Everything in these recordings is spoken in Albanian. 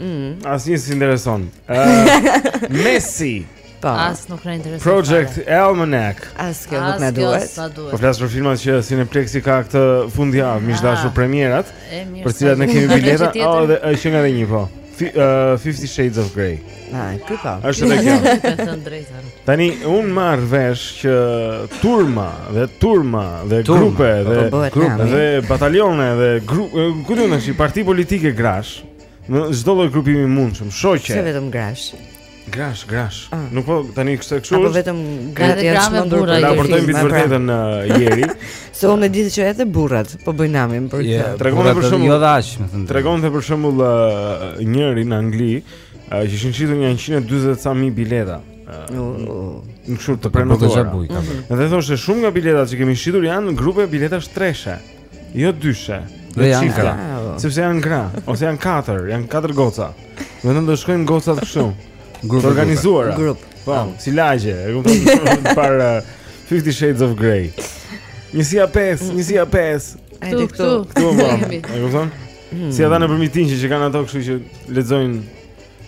Mm. Asnjë s'i intereson. Uh, Messi. Po. As nuk na intereson. Project Almanac. As kjo nuk na duhet. Po flas për filmat që Cineplexi ka këtë fundjavë, miq ah. dashur premierat, për të cilat ne kemi bileta, oh, dhe është nga një po. Uh, 50 Shades of Grey. Ai, ky ka. Është edhe kjo. Tani unë marr vesh që turma dhe turma dhe turma, grupe dhe po, po, grupe dhe batalione dhe grupe, ku do të thashë parti politike grash. Çdo lloj grupimi i mundshëm, shoqe. Jo vetëm grash. Grash, grash. Ah. Nuk po tani kështu kështu. Apo vetëm gratë janë çmendur për raportojnë mbi të pra. vërtetën uh, ieri. Se unë di se edhe burrat po bëjnë namin për këtë. Tregon për shembull, jo dash, më thënë. Tregonte për shembull uh, njëri në Angli, uh, që ishin shitur një 140 sa mijë bileta. Në kështu të prenotuara. Mhm. Dhe thoshte shumë nga biletat që kemi shitur janë grupe biletash treshe. Jo dyshe, dhe janë gra. Sepse janë gra, ose janë katër, janë katër goca. Domethënë do shkojnë gocat kështu. Grup të organizuar. Grup. Po, si lagje, e kupton për uh, Fifty Shades of Grey. Njësia 5, njësia 5. Ai këtu. Këtu, këtu. Po, e kupton? Hmm. Si ata nëpër mitingje që kanë ato kështu që lexojnë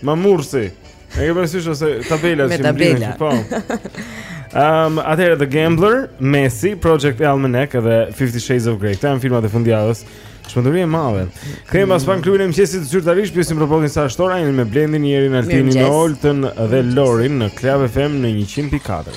mamursi. E ke parasysh ose tabela që mbledh po. Ehm, um, atëherë The Gambler, Messi, Project Almanac dhe 50 Shades of Grey. Këto janë filmat e fundjavës. Shëmburi e madhe. Kthehemi pas pak në klubin e mëngjesit zyrtarisht pjesën për prapotinat e shtora jeni me Blendin, Jerin, Altinin, Oltën dhe Lorin në Club FM në 100.4.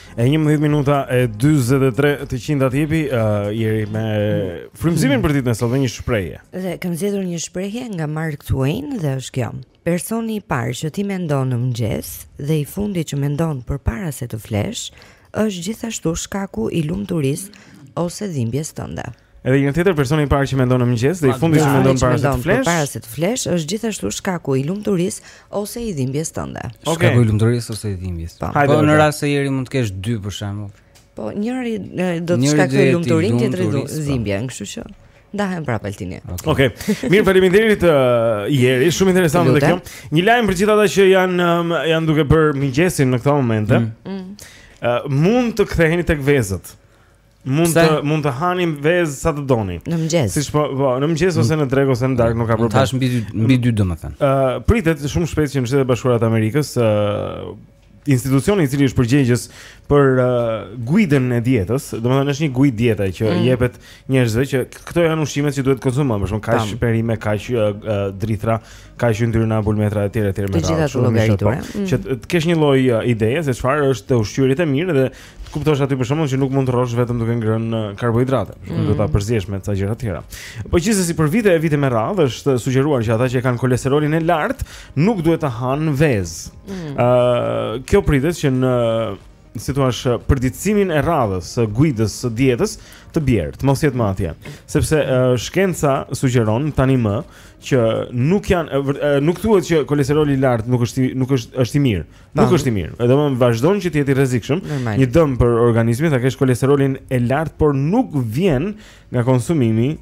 E 11 minuta e 23 të qindat jepi, uh, Jeri me frymëzimin për ditën e sotme dhe një shprehje. Dhe kam zgjedhur një shprehje nga Mark Twain dhe është kjo. Personi i parë që ti mendon në mëngjes dhe i fundi që mendon përpara se të flesh është gjithashtu shkaku i lumturisë ose dhimbjes tënde. Edhe një herë tjetër personi i parë që mendon në mëngjes dhe i fundi që mendon para se të flesh. Para se të flesh është gjithashtu shkaku i lumturisë ose i dhimbjes tënde. Okay. Shkaku i lumturisë ose i dhimbjes. Po, po në rast se Jeri mund të kesh dy për shembull. Po njëri do të shkaktojë lumturinë, tjetri po. dhimbjen, kështu që ndahen prapë Altini. Okej. Okay. Okay. Mirë, faleminderit uh, Jeri, shumë interesante edhe kjo. Një lajm për gjithë ata që janë um, janë duke bërë mëngjesin në këto momente. Mm. Mm. Uh, mund të ktheheni tek vezët. Mund të mund të hani vezë sa të doni. Në mëngjes. Siç po, po, në mëngjes ose në drekë ose në darkë nuk ka problem. Tash mbi mbi dy domethënë. Ë, uh, pritet shumë shpejt që në Shtetet e Bashkuara të Amerikës, ë, uh, institucioni i cili është përgjegjës për uh, guidën e dietës, domethënë është një guidë dieta që mm. u jepet njerëzve që këto janë ushqimet që duhet të konsumojmë, për shembull, kaq perime, kaq uh, uh, drithra, kaq yndyrna, bulmetra etj etj me radhë. Të gjitha këto të llogaritura. Po, mm. Që të kesh një lloj uh, ideje se çfarë është ushqyerit e mirë dhe Të kuptosh aty për shembull që nuk mund të rrosh vetëm duke ngrënë uh, karbohidrate, për shembull do ta përziesh me ca gjëra të tjera. Po gjithsesi për vite e vite me radhë është sugjeruar që ata që e kanë kolesterolin e lartë nuk duhet të hanë vezë. Ë kjo pritet që në si thua është përditësimin e radhës së guidës së dietës të bjerë, të mos jetë më atje, sepse ë, shkenca sugjeron tani më që nuk janë ë, vër- ë, nuk thuhet që kolesteroli i lartë nuk është i, nuk është është i mirë, Nuk është i mirë. Edhe më vazhdon që të jetë i rrezikshëm. Një dëm për organizmin, ta kesh kolesterolin e lartë, por nuk vjen nga konsumimi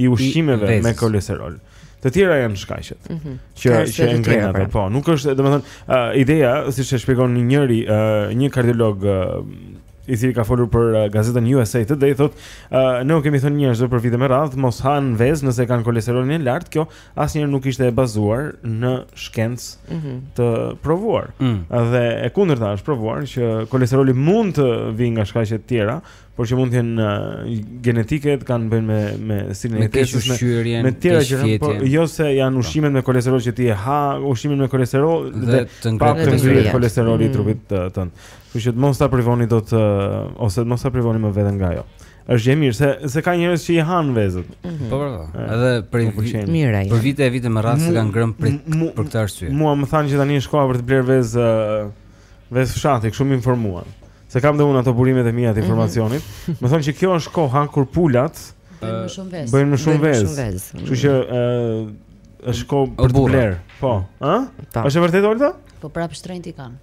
i ushqimeve me kolesterol. Të tjera janë shkaqet. Mm -hmm. Që që e ngrenë ato. Pra. Po, nuk është, domethënë, uh, ideja, siç e shpjegon një njeri, uh, një kardiolog uh, i cili ka folur për uh, gazetën USA Today thotë, uh, "Ne u kemi thënë njerëzve për vite me radhë mos hanë vezë nëse kanë kolesterolin e lartë, kjo asnjëherë nuk ishte e bazuar në shkencë mm -hmm. të provuar. Mm. Dhe e kundërta është provuar që kolesteroli mund të vijë nga shkaqe të tjera, por që mund të jenë uh, genetike, të kenë të bëjnë me me stilin e jetesës, me, me tjera që kanë, por jo se janë po. ushqimet me kolesterol që ti e ha, ushqimin me kolesterol dhe, dhe të ngrihet kolesteroli i mm. trupit uh, tënd. Kështu që mos ta privoni dot uh, ose mos ta privoni më veten nga ajo. Është e mirë se se ka njerëz që i hanë vezët. Mhm. Po po. po. Edhe për mirë ai. Për vite e vite me radhë s'i kanë ngrënë prit për këtë arsye. Mua më thanë që tani është koha për të blerë vezë vezë fshati, kështu më informuan. Se kam dhe unë ato burimet e mia të mhm. informacionit. Më thonë që kjo është koha kur pulat bëjnë më shumë vezë. Bëjnë më shumë vezë. Kështu që është kohë për të blerë. Po, ë? Është vërtet Olta? Po prapë shtrenjtë i kanë.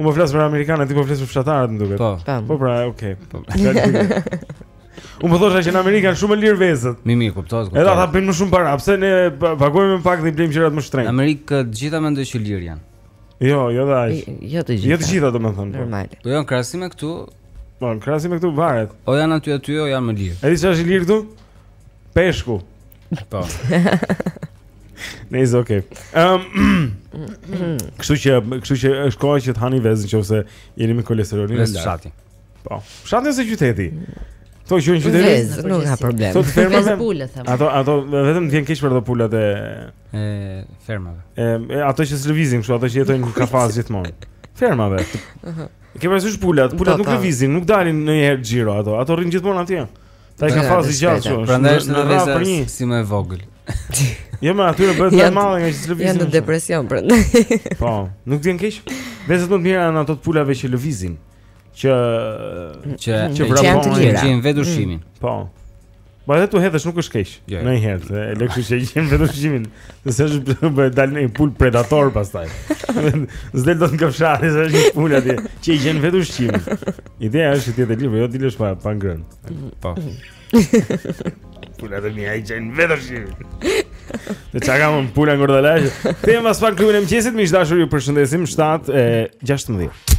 Unë po flas për amerikanët, ti po flas për fshatarët, më duket. Po. Po pra, okay. Po. Unë po thosha që në Amerikë janë shumë më lirë vezët. Mi mi, kuptohet, kuptohet. Edhe ata bëjnë më shumë para, pse ne paguajmë më pak dhe i blejmë gjërat më shtrenjtë. Në Amerikë të gjitha mendojnë që lirë janë. Jo, jo dhe aq. Jo të gjitha. Jo të gjitha, domethënë. Po. Normal. Po në krahasim me këtu. Po, krahasim me këtu varet. O janë aty aty, o janë më lirë. E di çfarë është i lirë këtu? Peshku. Po. Nëse okay. Ehm. Um, kështu që, kështu që është koha që të hani vezën nëse jeni me kolesterolin e lartë. Po. Fshati ose qyteti? Kto që janë qyteti? Vezë, nuk ka problem. Kto fermave? Pulët, ato ato vetëm më vjen keq për ato pulat e e fermave. E ato që lëvizin kështu, ato që jetojnë në kafaz gjithmonë. Fermave. Ëh. Ke parasysh pulat? Pulat po, nuk po. lëvizin, nuk dalin ndonjëherë xhiro ato. Ato rrinë gjithmonë atje. Te ai kafazi gjatë shumë. Prandaj është në vezë për një si më e vogël. Jo më aty bëhet më e madhe ngaqë s'lëvizin. Janë në depresion prandaj. Po, më vjen keq. Vezat më të mira janë ato të pulave që lëvizin, që që që vrapojnë të lira, që gjejnë vetë ushqimin. Mm. Po. Po edhe t'u hedhësh nuk është keq. Jo, jo. Ndonjëherë, e lë kështu që gjejnë vetë ushqimin. Se është bërë dalë një pulë predator pastaj S'del dot nga fshati Se është një pulë atje Që e gjen vetë ushqimin Ideja është që të jetë e lirë Po jo t'i lësh pa, pa ngrënë Po Pulat e mia e gjejnë vetë ushqimin Në qa kam unë pula ngordhalaqe Kthehemi mbas pak klubin e mëngjesit Miq të dashur ju përshëndesim 7 e 16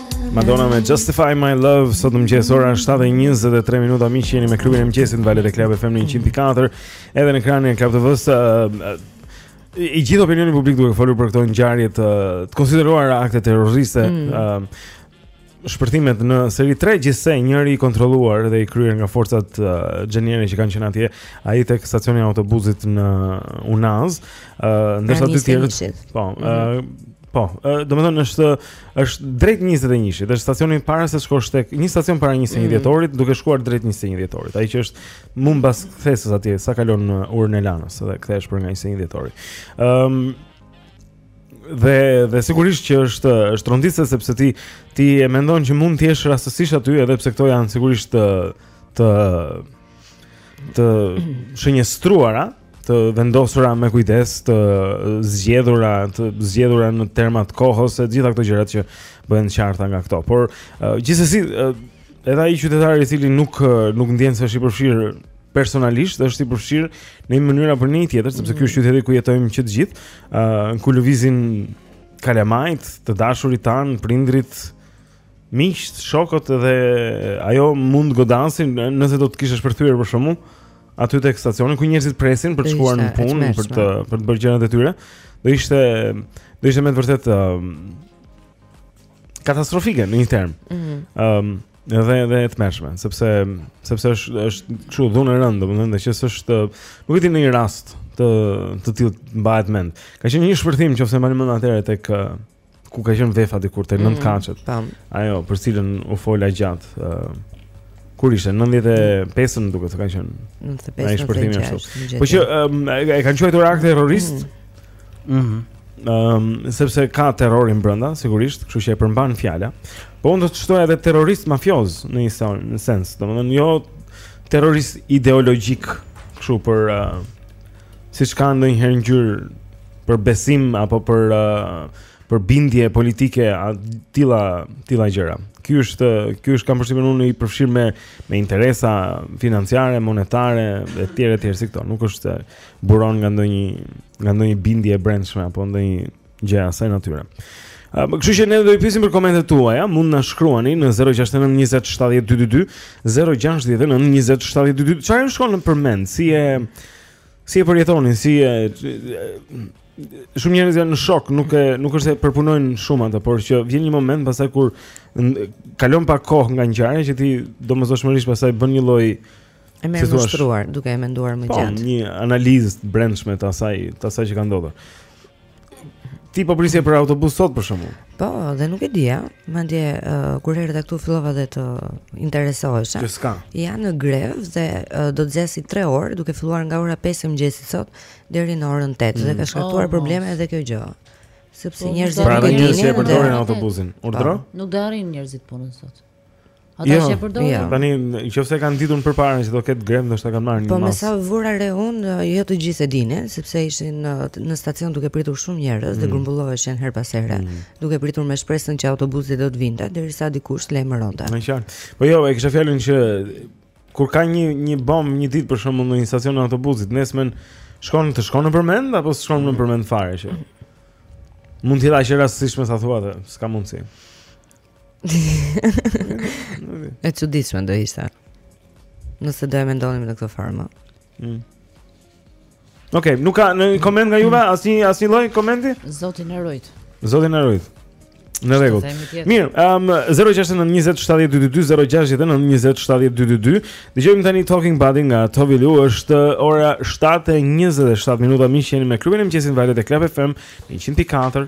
Madonna me Justify My Love Sot në mëngjes ora 7.23 minuta Miq jeni me klubin e mëngjesit Në valët e Club FM në 104 Edhe në ekranin e Club TV-së I gjithë opinioni publik duke folur për këto ngjarjet Të konsideruar akte terroriste mm. Shpërtimet në seri 3 Gjithsej njëri i kontroluar Dhe i kryer nga forcat xheniere që kanë qenë atje Ai tek stacioni i autobusit në Unazë Ndërsa të tjerët Po mm -hmm. Po, do më thënë është, është drejt 21-shit, është stacioni para se shkosh tek një stacion para 21 mm. dhjetorit, duke shkuar drejt 21 dhjetorit. Ai që është mu mbas kthesës atje, sa kalon në urën e Lanës dhe kthehesh për nga 21 dhjetori. Ëm um, dhe dhe sigurisht që është është ronditse sepse ti ti e mendon që mund të jesh rastësisht aty edhe pse këto janë sigurisht të të të shënjestruara, të vendosura me kujdes, të zgjedhura, të zgjedhura në terma të kohës, e të gjitha këto gjërat që bëhen qarta nga këto. Por uh, gjithsesi uh, edhe ai qytetar i cili nuk uh, nuk ndjen se është i përfshirë personalisht është i përfshirë në një mënyrë apo në një tjetër, sepse ky është qyteti ku jetojmë që të gjithë, uh, ku lëvizin kalamajt, të dashurit tanë, prindërit, Miqtë, shokët dhe ajo mund të godasë nëse do të kishte shpërthyer për shembull aty tek stacioni ku njerëzit presin për të shkuar në punë, për të për të bërë gjërat e tyre. Do ishte do ishte me të vërtetë um, katastrofike në një term. Ëm mhm. mm -hmm. um, dhe dhe e tmerrshme, sepse sepse është është kështu dhunë e rëndë, domethënë që s'është nuk e di në një rast të të tillë mbahet mend. Ka qenë një shpërthim nëse mbani mend atëherë tek ku ka qenë Vefa dikur te nëntë mm, katëshet. Tam. Ajo për cilën u fola gjatë. Uh, kur ishte 95-ën duket se ka qenë. 95. Ai shpërthimi ashtu. Po që um, e kanë quajtur akt terrorist. Mhm. Mm mhm. Um, sepse ka terrorin brenda, sigurisht, kështu që e përmban fjala. Po unë do të shtoj edhe terrorist mafioz në një son, në sens, domethënë jo terrorist ideologjik, kështu për uh, siç ka ndonjëherë ngjyrë për besim apo për uh, për bindje politike a të tilla gjëra. Ky është ky është kam përshtypjen unë i përfshirë me me interesa financiare, monetare etj etj si këto. Nuk është buron nga ndonjë nga ndonjë bindje e brendshme apo ndonjë Gjë asaj natyre. Kështu që ne do presim për komentet tuaja, mund të na shkruani në 069 20 70 222, 069 20 70 222. Çfarë ju shkon nëpër mend? Si e si e përjetoni, se shumë njerëz janë në shok, nuk e nuk është se e përpunojnë shumë atë, por që vjen një moment pastaj kur kalon pak kohë nga ngjarja që ti domosdoshmërisht pastaj bën një lloj E merr më shtruar duke e menduar më po, gjatë. Po, një analizë të brendshme të asaj, të asaj që ka ndodhur. Ti po prisje për autobus sot për shembull. Po, dhe nuk e dija, madje uh, kur erdha këtu fillova dhe të interesohesha. Që s'ka. Janë në grevë dhe uh, do të zgjasë 3 orë, duke filluar nga ora 5 e mëngjesit sot deri në orën 8 mm. dhe ka shkaktuar oh, probleme edhe kjo gjë. Sepse po, njerëzit pra, nuk e dinin. Pra njerëzit e përdorin autobusin. Urdhëro? Po, nuk do arrijnë njerëzit punën sot. Ata jo, që përdorin. Jo. Tani nëse e kanë ditur përpara që do ketë grevë, ndoshta kanë marrë një masë. Po me sa vura re unë, jo të gjithë e dinin, sepse ishin në, në stacion duke pritur shumë njerëz mm. dhe grumbulloheshin herë pas here, mm. duke pritur me shpresën që autobusi do të vinte derisa dikush lajmëronte. E qartë. Po jo, e kisha fjalën që kur ka një një bombë një ditë për shembull në një stacion autobusi, të nesërmen shkon të shkon nëpër mend apo s'të shkon nëpër mend fare që. Mund të jetë aq rastësisht me sa thua, s'ka mundësi. E çuditshme do ishte Nëse do e mendonim në këtë formë mm. Okej, okay, nuk ka një koment nga juve, asnjë mm. asnjë lloj komenti? Zoti na rujt. Zoti na rujt. Në rregull. Mirë, um 0692070222 Dëgjojmë tani Talking Body nga Tove Lo, është ora 7:27 minuta, miq jeni me klubin e mëngjesit, valët e Club FM 104.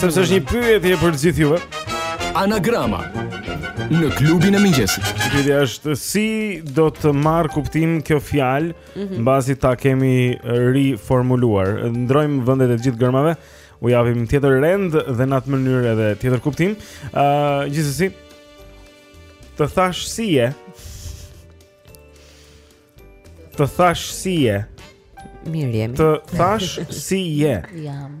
Sepse është një pyetje për gjithë juve. Anagrama në klubin e mëngjesit. Pyetja është si do të marrë kuptim kjo fjalë mhm. mbasi mm -hmm. ta kemi riformuluar. Ndrojmë vendet e gjithë gërmave, u japim tjetër rend dhe në atë mënyrë edhe tjetër kuptim. Ëh, uh, gjithsesi të thashë si je, të thashë si je, mirë jemi. Të thashë si je. Jam.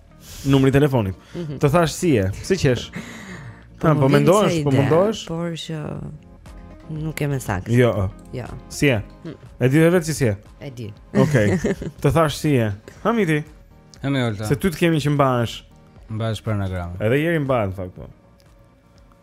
numri i telefonit. Mm -hmm. Të thashë si je, si qesh? Po, po mendohesh, po mundohesh? Por që nuk jam e saktë. Jo. Jo. Si je? Hm. E di vetë si je? E di. Okej. Okay. Të thashë si je. Ha Miti. Hë më Olta. Se ty të kemi që mbahesh. Mbahesh për anagram. Edhe Eri mbahet në fakt po.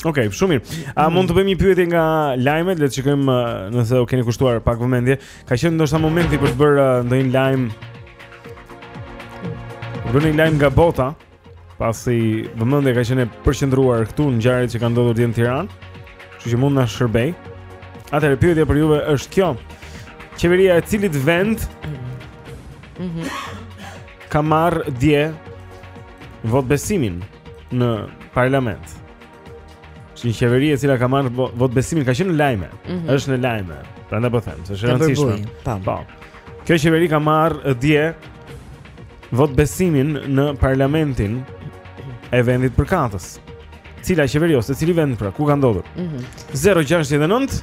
Okej, okay, shumë mirë. A mm. mund të bëjmë një pyetje nga lajmet, le të shikojmë nëse u keni kushtuar pak vëmendje. Ka qenë ndoshta momenti për të bërë ndonjë lajm. Bërë një lajm nga bota, pasi vëmendja ka qenë e përqendruar këtu në ngjarjet që kanë ndodhur dje në Tiranë. Kështu që mund na shërbejë. Atëherë pyetja për juve është kjo. Qeveria e cilit vend mm -hmm. ka marrë dje votëbesimin? në parlament. Që një qeveri e cila ka marrë votëbesimin ka qenë në lajme. Mm -hmm. Është në lajme. Prandaj po them, se është e rëndësishme. Po. po. Kjo qeveri ka marrë dje votëbesimin në parlamentin e vendit përkatës. Cila qeveri ose cili vend pra ku ka ndodhur? Mm -hmm. 069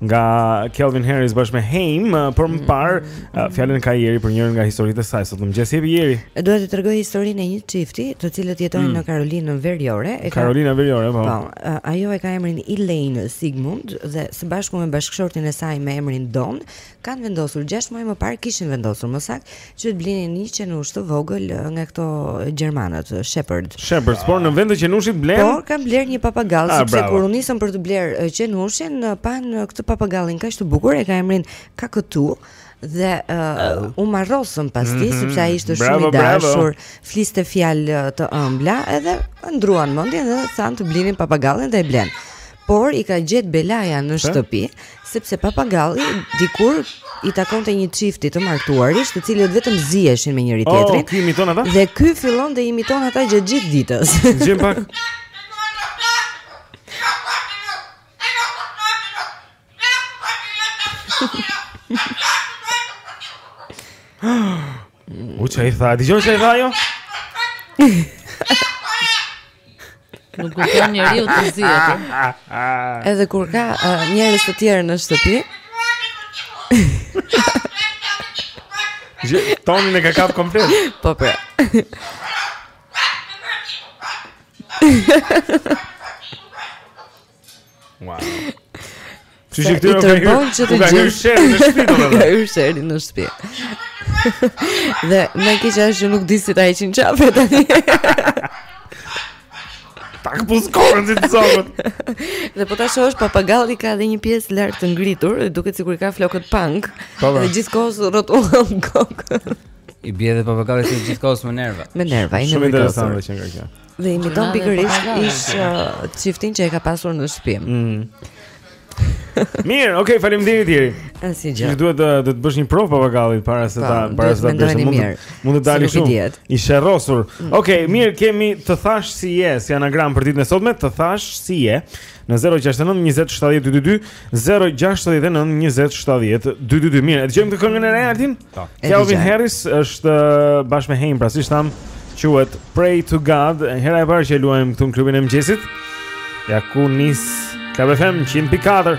nga Calvin Harris bashkë me Haim, uh, por më mm. parë uh, fjalën ka Jeri për njërën nga historitë e saj sot. Mirëmëngjes Jeri. Dua të tregoj historinë e një çifti, të cilët jetojnë mm. në Karolinën Veriore. Karolina Veriore, po. Po, uh, ajo e ka emrin Elaine Sigmund dhe së bashku me bashkëshortin e saj me emrin Don, kanë vendosur 6 muaj më parë kishin vendosur më saktë Që të blinin një qenush të vogël nga këto gjermanët, shepherd. Shepherds, por në vend të qenushit blenë Por kanë blerë një papagall Ah, sepse bravo. kur u nisën për të blerë e, qenushin, e, panë këtë papagallin kaq të bukur e ka emrin Kakatu dhe uh, u marrosën pas tij sepse ai ishte shumë Mhm. Bravo, i bravo. dashur, fliste fjalë e, të ëmbla, edhe ndërruan mendjen dhe thanë të blinin papagallin dhe e blenë. por i ka gjet belaja në shtëpi, sepse papagalli dikur i takonte një çifti të martuarish, të cilët vetëm ziheshin me njëri oh, tjetrin. Oh, ky imiton ata? Dhe ky fillon dhe imiton ata gjatë gjithë ditës. Gjem pak. U që i tha, di gjonë që i tha jo? Nuk ku të njeri u të zhjetë Edhe kur ka uh, njerëz të tjerë në shtëpi Tonin e ka kapë komplet Po për Wow. Kështu që këtyre u ka hyrë. U ka hyrë sherri në shtëpi domethënë. Ka hyrë sherri në shtëpi. Dhe më e keqja është që nuk di si ta heqin qafe tani. Tak po skohen si të zogët Dhe po ta shohësh papagalli ka dhe një pjesë lart të ngritur Duket sikur i ka flokët punk po, po. Dhe gjithë kohës rrotullon kokën I bje dhe papagalli si gjithë kohës me nerva Me nerva, i nervoz. Shumë interesante që nga kjo Dhe imiton pikërisht ish çiftin që e ka pasur në shtëpi. Mm. Mirë, okay, faleminderit Iri. Asgjë. Ju duhet të të bësh një provë papagallit para se ta po, para se ta bësh mund. Mund të dalë shumë. I sherrosur. Mm. Okay, mirë, kemi të thash si je, si anagram për ditën e sotme, të thash si je në 069 20 70 222, 069 20 70 222. Mirë, e dëgjojmë atë këngën e re Artin? Po. Calvin Harris është bashkë me Haim, pra siç thamë, quhet Pray to God. Hera e parë që e luajmë këtu në klubin e mëngjesit. Ja ku nis Club FM 100.4.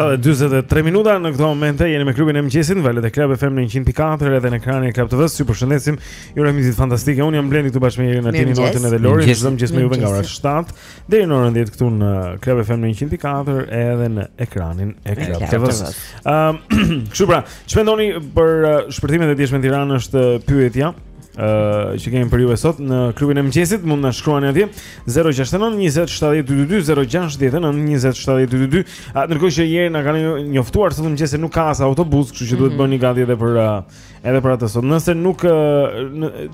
23 minuta në këto momente jeni me klubin e mëngjesit në valët e Club FM në 100.4 edhe në ekranin e Club TV-s. Ju përshëndesim. Ju urojmë ditë fantastike. Unë jam Blendi këtu bashkë me Irin, Artin, Notën edhe Lorin. Jemi gjithë me ju nga ora 7 deri në orën 10 këtu në Club FM në 100.4 edhe në ekranin e Club TV-s. Ëm, kështu pra, ç'mendoni për uh, shpërthimet e djeshme në Tiranë është uh, pyetja. Uh, që kemi për ju sot në klubin e mëngjesit mund na shkruani atje 069 20 70 222 069 20 70 222 a ndërkohë që Iri na kanë njoftuar sot mëngjes se nuk ka as autobus kështu që duhet mhm. bëheni gati edhe për uh, edhe për atë sot nëse nuk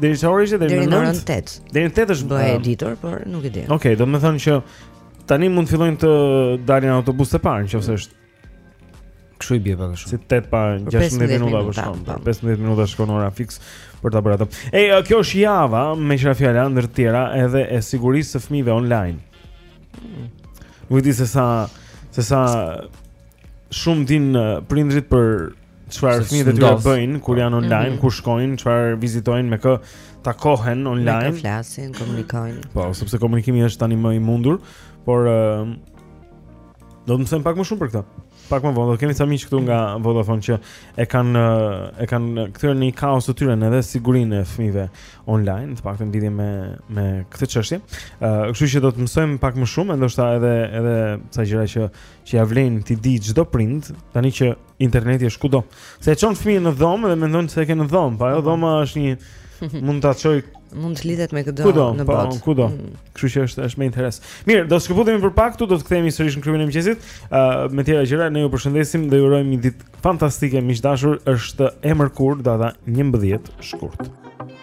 deri sa orë ishte deri në 8 deri në 8 është bëhet e ditur por nuk e di ok do të më thonë që tani mund të fillojnë të dalin autobusët e parë nëse është Kshu i bie pak a shumë. Se 8 pa 16 minuta po shkon. 15 minuta shkon ora fix për ta bërë atë. Ej, kjo është java meqë ra fjala ndër të tjera edhe e sigurisë së fëmijëve online. Hmm. Nuk di se sa se sa shumë din prindërit për çfarë fëmijët e tyre bëjnë kur janë online, mm -hmm. ku shkojnë, çfarë vizitojnë me kë takohen online. Me kë flasin, komunikojnë. Po, sepse komunikimi është tani më i mundur, por Do të mësojmë pak më shumë për këtë. Pak më vonë do kemi ca miq këtu nga Vodafone që e kanë e kanë kthyer në një kauzë të tyren edhe sigurinë e fëmijëve online, të paktën në lidhje me me këtë çështje. Ë, uh, kështu që do të mësojmë pak më shumë, ndoshta edhe edhe ca gjëra që që ia vlen t'i dijë çdo prind, tani që Interneti është kudo. Se e çon fëmijën në dhomë dhe mendon se e ke në dhomë, po ajo po. dhoma është një mund ta çojë mund të lidhet me këdo kudo, në po, botë. Po, kudo. Mm. Kështu që është është me interes. Mirë, do të shkëputemi për pak këtu, do të kthehemi sërish në klubin e mëngjesit. Ë uh, me të tjera gjëra ne ju përshëndesim dhe ju urojmë një ditë fantastike miq të dashur. Është e mërkurë data 11 shkurt.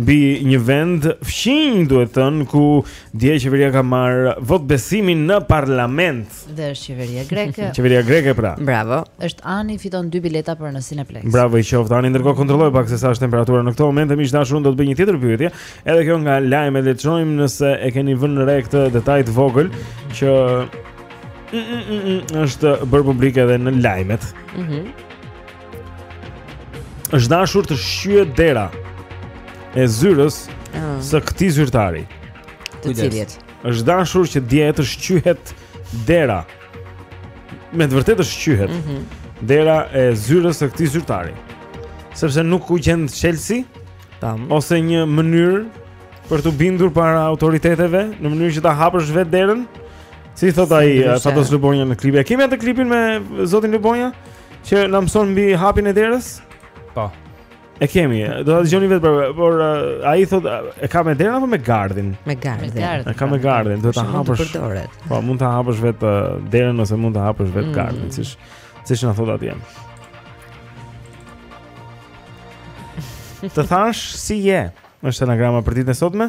mbi një vend fqinj, duhet thënë, ku dje qeveria ka marrë votëbesimin në parlament. Dhe është qeveria greke. qeveria greke pra. Bravo. Është Ani fiton dy bileta për në Cineplex. Bravo i qoftë Ani, ndërkohë kontrolloje pak se sa është temperatura në këtë moment, miq të dashur do të bëj një tjetër pyetje. Edhe kjo nga lajmet le të shohim nëse e keni vënë re këtë detaj të vogël që mm, mm, mm, mm është bërë publik edhe në lajmet. Mhm. Mm është dashur të shqyhet dera e zyrës ah. së këtij zyrtari. Të cilit është dashur që dje të shqyhet dera. Me të vërtetë të shqyhet. Mm -hmm. Dera e zyrës së këtij zyrtari. Sepse nuk u gjend çelësi, tam, ose një mënyrë për t'u bindur para autoriteteve në mënyrë që ta hapësh vetë derën. Si thotë ai Fatos Lubonja në klip? E kemi atë klipin me zotin Lubonja që na mëson mbi hapjen e derës? Po. E kemi, do ta dëgjoni vetë, por, por uh, ai thotë e ka me derën apo me gardhin? Me gardhin. Me gardhin. E ka me gardhin, duhet ta hapësh. Po, mund ta hapësh vetë uh, derën ose mund ta hapësh vetë mm. gardhin, siç siç na thotë atje. Të thashë si je. Është anagrama për ditën e sotme.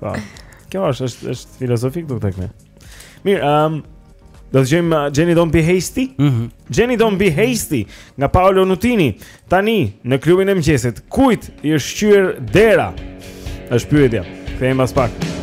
Po. Kjo është është është filozofik duket tek ne. Mirë, ehm um, do dëgjojmë uh, Jenny Don't Be Hasty. Mhm. Mm Jenny Don't Be Hasty nga Paolo Nutini. Tani në klubin e mëngjesit, kujt i është shqyer dera? Është pyetja. Kthehemi pas pak. Mm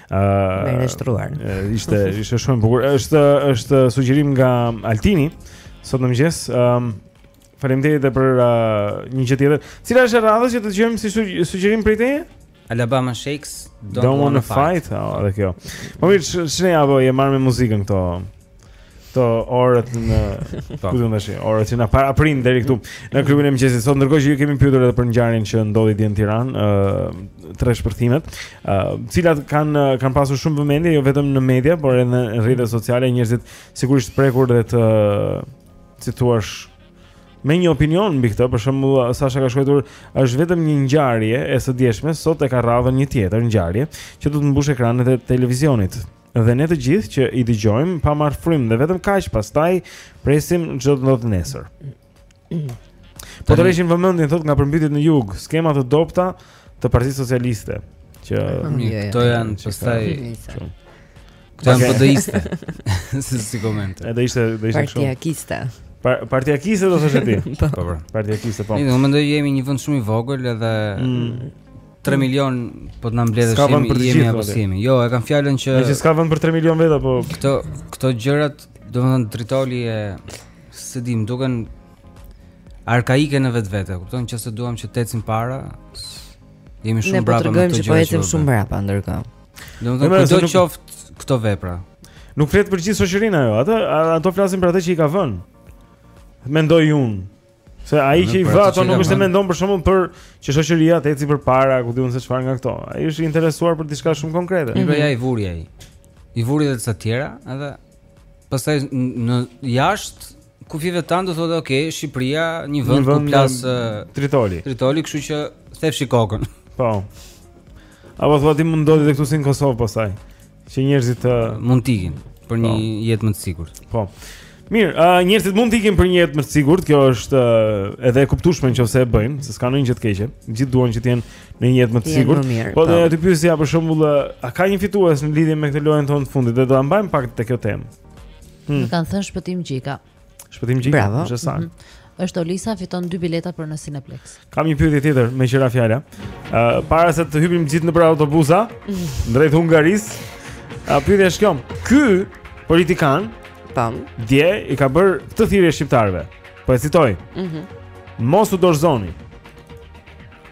Uh, me reshtruar. Ishte ishte shumë e bukur. Është është sugjerim nga Altini sot në mëngjes. Ëm um, Faleminderit edhe për uh, një gjë tjetër. Cila është radha që të dëgjojmë si sugjerim prej teje? Alabama Shakes Don't, Don't Wanna, wanna Fight. fight. Oh, dhe kjo. Po mirë, ç'ne apo e marr me muzikën këto? Këto orët në po. kujtun tash, orët që na paraprinë deri këtu në klubin e mëngjesit. Sot ndërkohë që ju kemi pyetur edhe për ngjarjen që ndodhi dje në Tiranë, ë uh, tre shpërthimet, ë uh, cilat kanë kanë pasur shumë vëmendje jo vetëm në media, por edhe në rrjetet sociale, njerëzit sigurisht prekur dhe të si thua me një opinion mbi këtë, për shembull Sasha ka shkruar, është vetëm një ngjarje e së djeshme, sot e ka radhën një tjetër ngjarje që do të mbushë ekranet e televizionit. Dhe ne të gjithë që i dëgjojmë pa marrë frymë dhe vetëm kaq pastaj presim ç'do të ndodhë nesër. Po tërheqin vëmendjen thotë nga përmbytjet në jug, skema të dobëta të Partisë Socialiste që këto janë pastaj Këto janë PD-iste. Si si komente. Edhe ishte do ishte kështu. Partiakiste. Partiakiste do të thoshë ti. Po po. Partiakiste po. Ne mendoj jemi një vend shumë i vogël edhe mm. 3 milion po të na mbledhësh si jemi, jemi apo s'jemi. Jo, e kam fjalën që Nëse s'ka vend për 3 milion vetë apo këto këto gjërat, domethënë tritoli e s'e di, duken arkaike në vetvete, kupton? Nëse duam që të ecim para, jemi shumë po brapa me këto gjëra. Ne po tregojmë që po ecim shumë brapa ndërkohë. Domethënë kudo nuk... qoftë këto vepra. Nuk flet për gjithë shoqërinë ajo, atë ato flasin për atë që i ka vënë. Mendoj unë. Se ai që i vë ato nuk është e mendon për shembull që shoqëria të ecë përpara, ku di unë se çfarë nga këto. Ai është i interesuar për diçka shumë konkrete. Mm -hmm. Ja i vuri ai. I vuri edhe të tjera, edhe pastaj ne jashtë kufijve tanë do thotë ok, Shqipëria, një vend ku plas tritoli. Tritoli, kështu që thefshi kokën. Po. Apo thua ti mund ndodhë edhe këtu si në Kosovë pastaj. Që njerëzit të uh, mund të ikin për një po. jetë më të sigurt. Po. Mirë, uh, njerëzit mund të ikin për një jetë më të sigurt, kjo është uh, edhe e kuptueshme në qoftë se e bëjnë, se s'ka ndonjë gjë të keqe. Gjithë duan që të jenë në një jetë më të sigurt. Po do të pyesja për shembull, a ka një fitues në lidhje me këtë lojën tonë të fundit dhe do ta mbajmë pak te kjo temë. Hmm. Më kanë thënë Shpëtim Gjika. Shpëtim Gjika, Bravo. është sa. Mm -hmm. Është Olisa fiton dy bileta për në Cineplexx. Kam një pyetje tjetër meqë ra fjala. Ë uh, para se të hypim gjithë nëpër autobusa mm -hmm. drejt Hungarisë. A uh, pyetja është kjo. Ky politikan dje i ka bërë këtë thirrje shqiptarëve. Po e citoj. Mhm. Mm Mos u dorëzoni.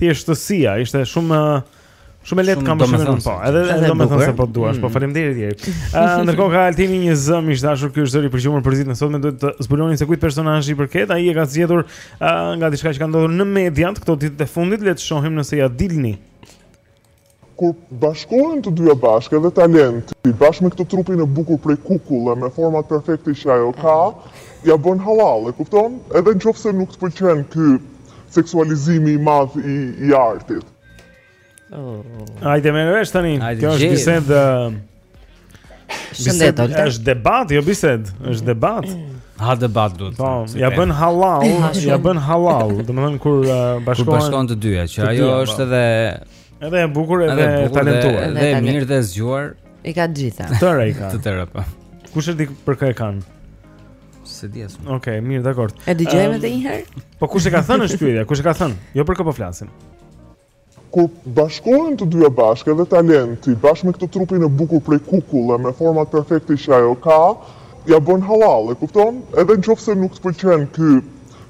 thjeshtësia ishte shumë Shumë e lehtë kam shumë më po. Edhe edhe domethënë se po duash, po mm. faleminderit jeri. Ë ndërkohë ka Altini një zë, miq të dashur ky është zëri për gjuetinë për ditën e sotme duhet të zbuloni se kujt personazhi i përket, ai e ka zgjedhur nga diçka që ka ndodhur në mediat këto ditët e fundit, le të shohim nëse ja dilni. Kur bashkohen të dyja bashkë, edhe talenti, bashkë me këtë trupin e bukur prej kukulle, me format perfekte që ajo ka, ia bën hallall, e kupton? Edhe në qoftë se nuk të pëlqen ky seksualizimi i madh i i artit. Hajde merre vesh tani. Kjo është bisedë Shëndet, Olta. Është debat, jo bisedë, është debat. Ha debat do të. Po, ja bën halal, ja bën halal. Domethënë kur uh, bashkohen Kur bashkohen të dyja, që ajo po. është edhe edhe e bukur edhe e talentuar. Edhe e mirë dhe e zgjuar. I ka të gjitha. Të tëra i ka. Të tëra po. Kush e di për kë e kanë? S'e di as unë. Okej, okay, mirë, dakor. E dëgjojmë edhe një herë? Po kush e ka thënë është pyetja? Kush e ka thënë? Jo për kë po flasim. Kur bashkohen të dyja bashkë edhe talenti bashkë me këtë trupin e bukur prej kukulle me format perfekte që ajo ka ja bën hallall e kupton edhe nëqoftëse nuk të pëlqen ky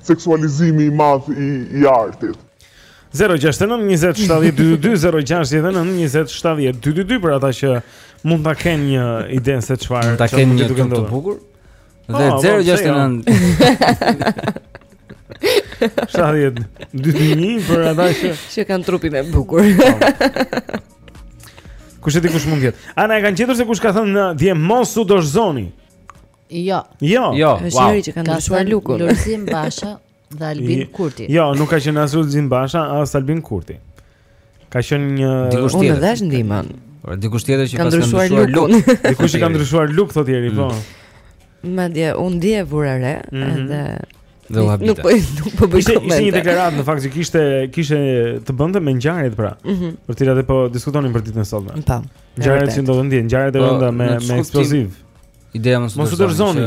seksualizimi i madh i i artit. Zero gjashtëdhjetë e nëntë njëzet shtatëdhjetë dy dy dy zero gjashtëdhjetë e nëntë njëzet shtatëdhjetë dy dy dy për ata që mund ta kenë një ide se çfarë mund të kenë një trup të bukur Dhe 069 70 221 për ata që që kanë trupin e bukur. Kush e di kush mund të jetë? Ana e kanë gjetur se kush ka thënë dhe mos u dorëzoni. Jo. Jo. Jo. Është njëri që kanë ndryshuar lukun. Lulzim Basha. Dhe Albin Kurti. Jo, nuk ka qenë as Lulzim Basha, as Albin Kurti. Ka qenë një dikush tjetër. Unë dhashë ndihmën. Por dikush tjetër që pas ka ndryshuar lukun. Dikush që ka ndryshuar luk thotë njeri, po. Mm. Madje unë dje e vura re, mm -hmm. edhe dhe u habita. Nuk po nuk po bëj koment. Ishte një deklaratë në fakt që kishte kishte të bënte me ngjarjet pra. Mm -hmm. Për të cilat po diskutonim për ditën e sotme. Po. Ngjarjet që ndodhën dje, ngjarjet e po, rënda me me eksploziv. Ideja mos u dorëzoni.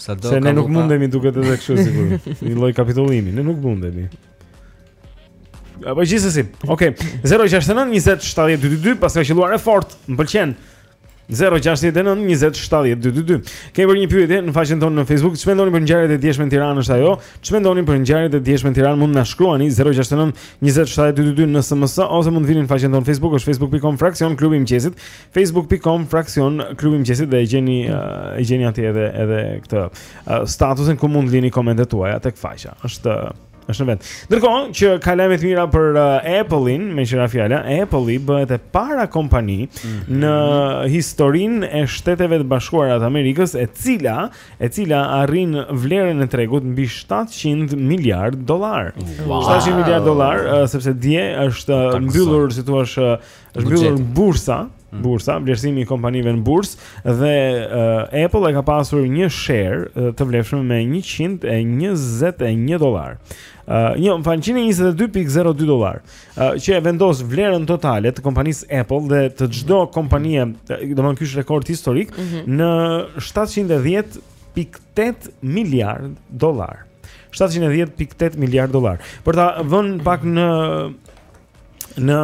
Sado se ne nuk mundemi duket edhe kështu sikur një lloj kapitullimi, ne nuk mundemi Apo gjithsesi Ok, 069 20 70 22 Paska qëlluar e fort, më pëlqen 069 20 70 22 Kemi bërë një pyetje në faqen tonë në Facebook Ç'mendoni për ngjarjet e djeshme në Tiranë është ajo Ç'mendoni për ngjarjet e djeshme në Tiranë Mund të na shkruani 069 20 70 22 në SMS Ose mund të vini në faqen tonë në Facebook është facebook.com fraksion klubi i mëngjesit facebook.com fraksion klubi i mëngjesit dhe e gjeni e gjeni atje edhe edhe këtë statusin ku mund të lini komentet tuaja tek faqja. Është është në vend. Ndërkohë që ka lajme të mira për Apple-in, meqë ra fjala, Apple-i bëhet e para kompani mm -hmm. në historinë e Shteteve të Bashkuara të Amerikës, e cila e cila arrin vlerën e tregut mbi 700 miliard dollar. Wow. 700 miliard dollar, sepse dje është mbyllur, si thua, Është mbyllur bursa, mm. bursa, vlerësimi i kompanive në bursë dhe uh, Apple e ka pasur një share uh, të vlefshme me 121 dollar. Uh, jo, më fal, 122.02 dolar uh, Që e vendos vlerën totale të kompanisë Apple Dhe të çdo kompanie Domethënë ky është rekord historik mm -hmm. Në 710.8 miliard dolar 710.8 miliard dolar Për ta vënë pak në në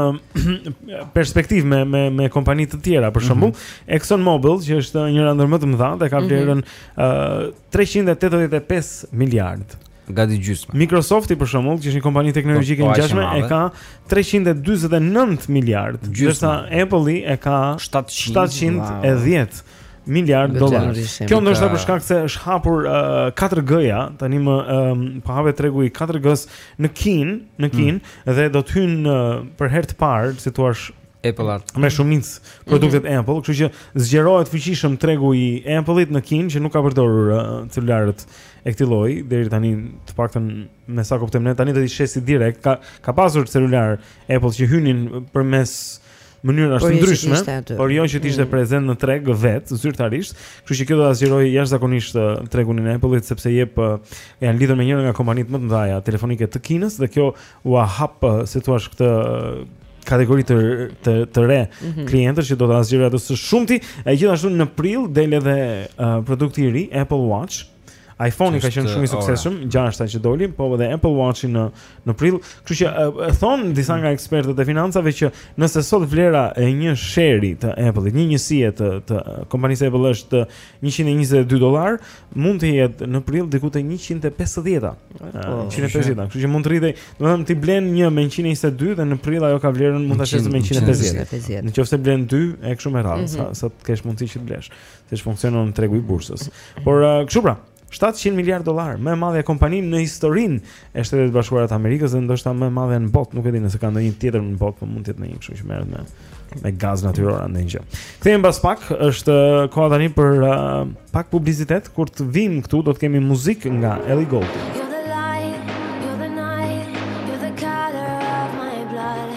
perspektivë me me me kompani të tjera, për shembull, mm -hmm. ExxonMobil, që është njëra ndër më të mëdhatë, e ka mhm. vlerën mm -hmm. uh, 385 miliard. Gati gjysmë. Microsofti për shembull, që është një kompani teknologjike e ngjashme, e ka 349 miliard, ndërsa Apple-i e ka 700, 710. Wow. miliard dollarë. Kjo ndoshta për shkak se është hapur uh, 4G-ja, tani më um, po hapet tregu i 4G-s në Kinë, në mm. Kinë mm. dhe do të hyjnë uh, për herë të parë, si thua, Apple-at. Me shumicë mhm. produktet mm -hmm. Apple, kështu që zgjerohet fuqishëm tregu i Apple-it në Kinë që nuk ka përdorur uh, celularët e këtij lloji deri tani, të paktën me sa kuptojmë ne tani do të shesë direkt. Ka ka pasur celular Apple që hynin përmes mënyra të ndryshme, por jo që të ishte mm. prezent në treg vet zyrtarisht, kështu që kjo do ta zgjerojë jashtëzakonisht uh, tregun e Apple-it sepse jep uh, janë lidhur me njërin nga kompanitë më të mëdha telefonike të Kinës dhe kjo ua hap uh, si thua këtë kategori të të të re mm -hmm. klientësh që do ta zgjerojë atë së shumti e gjithashtu në prill del edhe uh, produkti i ri Apple Watch iPhone-i ka qenë shumë i suksesshëm, gjashta që doli, po edhe Apple Watch-i në në prill. Kështu që e thonë disa nga ekspertët e financave që nëse sot vlera e një sheri të Apple-it, një njësie të të kompanisë Apple është 122 dollar, mund të jetë në prill diku te 150-a. 150-a, kështu që mund të rritet, domethënë ti blen një me 122 dhe në prill ajo ka vlerën mund ta shesësh me 150. Në qoftë se blen dy, e kështu me radhë, mhm. sa sa të kesh mundësi që të blesh. Siç funksionon tregu i bursës. Por uh, kështu pra, 700 miliard dollar, më e madhja kompani në historinë e Shteteve të Bashkuara të Amerikës dhe ndoshta më e madhja në botë, nuk e di nëse ka ndonjë tjetër në botë, por mund të jetë ndonjë kësi që merret me me gaz natyror a ndonjë gjë. Kthehemi pas pak, është uh, koha tani për uh, pak publicitet, kur të vijmë këtu do të kemi muzikë nga Ellie Goulding. You're the light, you're the night, you're the color of my blood.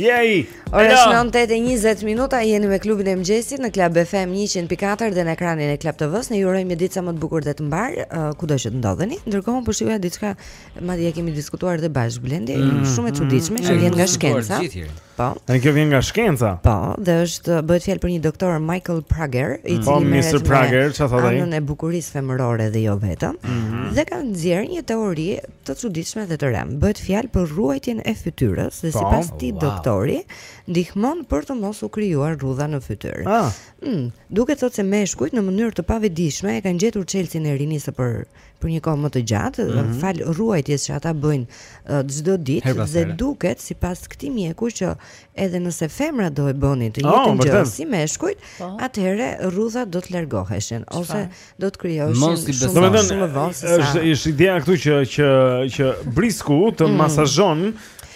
Yay! Ora është 9:20 minuta, jeni me klubin e mëngjesit në Club FM 104 dhe në ekranin e Club TV-s. Ne ju urojmë një ditë sa më të bukur dhe të mbarë, uh, kudo që të ndodheni. Ndërkohë po shikoja diçka, madje e kemi diskutuar edhe bashkë Blendi, mm -hmm. shumë e çuditshme që vjen nga shkenca. Po. Edhe kjo vjen nga shkenca. Po, dhe është bëhet fjalë për një doktor Michael Prager, i mm. cili po, merret me Prager, çfarë thotë ai? Anën e bukurisë femërore dhe jo vetëm. Mm -hmm. Dhe ka nxjerr një teori të çuditshme dhe të rremë. Bëhet fjalë për rruajtjen e fytyrës dhe po. sipas tij wow. doktori ndihmon për të mos u krijuar rrudha në fytyrë. Ah. Mm, duket thotë se meshkujt në mënyrë të pavetëdijshme e kanë gjetur çelësin e rinisë për për një kohë më të gjatë, mm -hmm. falë rruajtjes që ata bëjnë çdo uh, ditë dhe duket sipas këtij mjeku që edhe nëse femrat do e bënin të oh, njëjtën oh, gjë si meshkujt, po. atëherë rrudhat do të largoheshin ose do të krijoheshin shumë më vonë se sa. Është është ideja këtu që që që brisku të mm. masazhon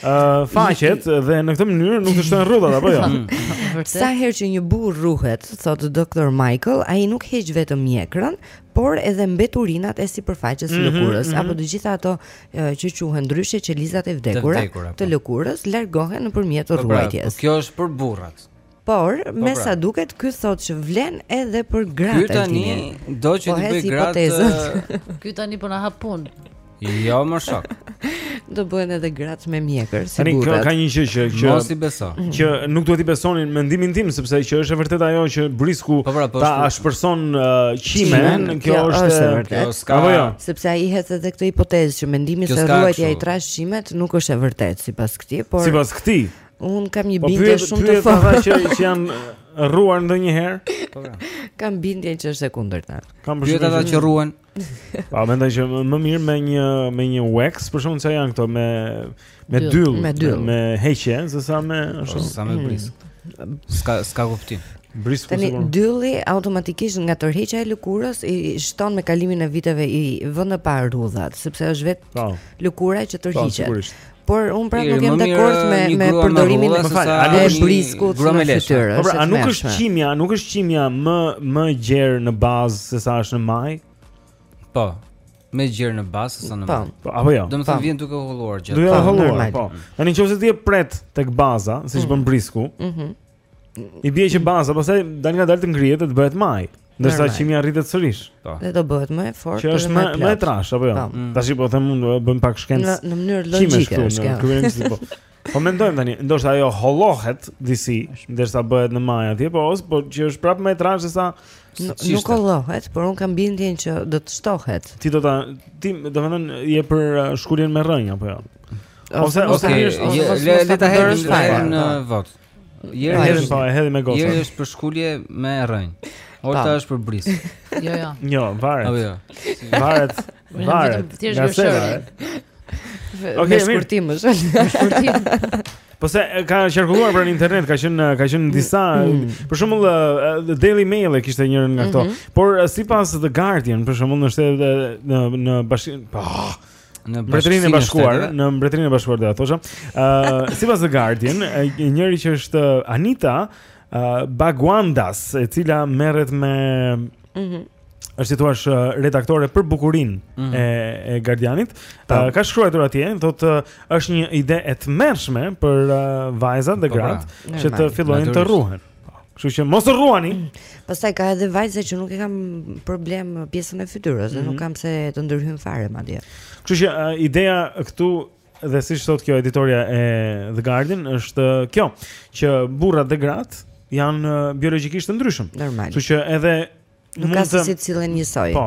uh, faqet dhe në këtë mënyrë nuk të shtohen rrudhat apo jo. Mm. Sa herë që një burrë rruhet, thotë Dr. Michael, ai nuk heq vetëm mjekrën, por edhe mbeturinat e sipërfaqes së mm -hmm, lëkurës mm -hmm. apo të gjitha ato e, që quhen ndryshe qelizat e vdekura të, vdekura, të po. lëkurës largohen nëpërmjet po, pra, rruajtjes. Po kjo është për burrat. Por, po me pra. sa duket, ky thotë që vlen edhe për gratë. Ky tani do që t'i bëjë gratë. Ky tani po na hap punë. Jo mor shok. Do bëhen edhe gratë me mjekër, si burrat. Tani ka një gjë që që mos i beso. Që nuk duhet t'i besojmë në mendimin tim sepse që është e vërtetë ajo që brisku po pra, po ta ashpërson uh, qimen, kjo është e vërtetë. S'ka apo jo? Sepse ai hedh edhe këtë hipotezë që mendimi se rruajtja i trash qimet nuk është e vërtetë sipas këtij, por Sipas këtij Un kam një po bindje shumë të fortë. Po që s'jam rruar ndonjëherë. Po pra. Kam bindje që është e kundërta. Kam pyet ata që rruan. Po mendoj që më mirë me një me një wax, për shkakun se janë këto me me dyll, me, dyll. me heqje, se sa me po, ashtu. Sa me bris. Hmm. S'ka s'ka kuptim. Brisk po sigurisht. Tani dylli automatikisht nga tërheqja e lëkurës i shton me kalimin e viteve i vënë pa rrudhat, sepse është vetë po. lëkura që tërhiqet. Po, Por un prap nuk jam dakord me me përdorimin e fal. A nuk është brisku si me fytyrë? Po pra, a nuk është qimja, nuk është qimja më e gjerë në bazë se sa është në majë? Po. Më e gjerë në bazë se sa në po. majë. Po, apo jo. Domethënë vjen duke u holluar gjatë. Duke po, holluar, po. Tani nëse ti e pret tek baza, siç mhm. bën brisku. Mhm. I bie që baza, pastaj dalëngadalë të ngrihet dhe të bëhet majë, ndërsa Normal. qimja rritet sërish. Po. Dhe do bëhet më e fortë. Që është dhe më e më më e plotë. trashë apo jo? Po. Mm. Tash i po them mund të bëjmë pak Në shkencë. në mënyrë Qimesh logjike këtu është në kjo. kryerim si po. Po mendojmë tani, ndoshta ajo hollohet disi, ndërsa bëhet në majë atje, po ose po që është prapë më e trashë se sa N- Nuk qishte. hollohet, por un kam bindjen që do të shtohet. ti do ta ti domethënë je për uh, shkuljen me rrënjë apo jo. Ose- mos ose ta- Okej, mos- je- mos- le mos le ta ta hedhim përdorësh le fare. hedhim në votë. Jeri është po e hedhim me gocën. Jeri është për shkulje me rrënjë. Ota është për brisk. Jo, jo. Jo, varet. Jo, jo. Varet. Varet. Ti je shëri. Okej, shkurtim është. Shkurtim. Po se ka qarkulluar nëpër internet, ka qenë ka qenë disa, mm. për shembull The Daily Mail e kishte njërin nga këto. Mm -hmm. Por sipas The Guardian, për shembull në shtet në në bashkim, po. Ah, në Mbretërinë e Bashkuar, në Mbretërinë e Bashkuar do ta thosha. Ë, uh, sipas The Guardian, një njeri që është Anita uh, Baguandas, e cila merret me mm -hmm. është si të thuash redaktore për bukurinë mm -hmm. e e Guardianit, uh, ka shkruar atje, thotë uh, është një ide e tmerrshme për uh, vajzat dhe po, pra, gratë që të fillojnë të rruhen. Kështu që mos u rruani. Pastaj ka edhe vajza që nuk e kanë problem pjesën e fytyrës, mm -hmm. nuk mhm. kanë pse të ndërhyjnë fare madje. Kështu që uh, ideja këtu dhe siç thotë kjo editorja e The Guardian është kjo, që burrat dhe gratë janë uh, biologjikisht të ndryshëm. Normal. Kështu që edhe nuk ka se si të sillen njësoj. Po.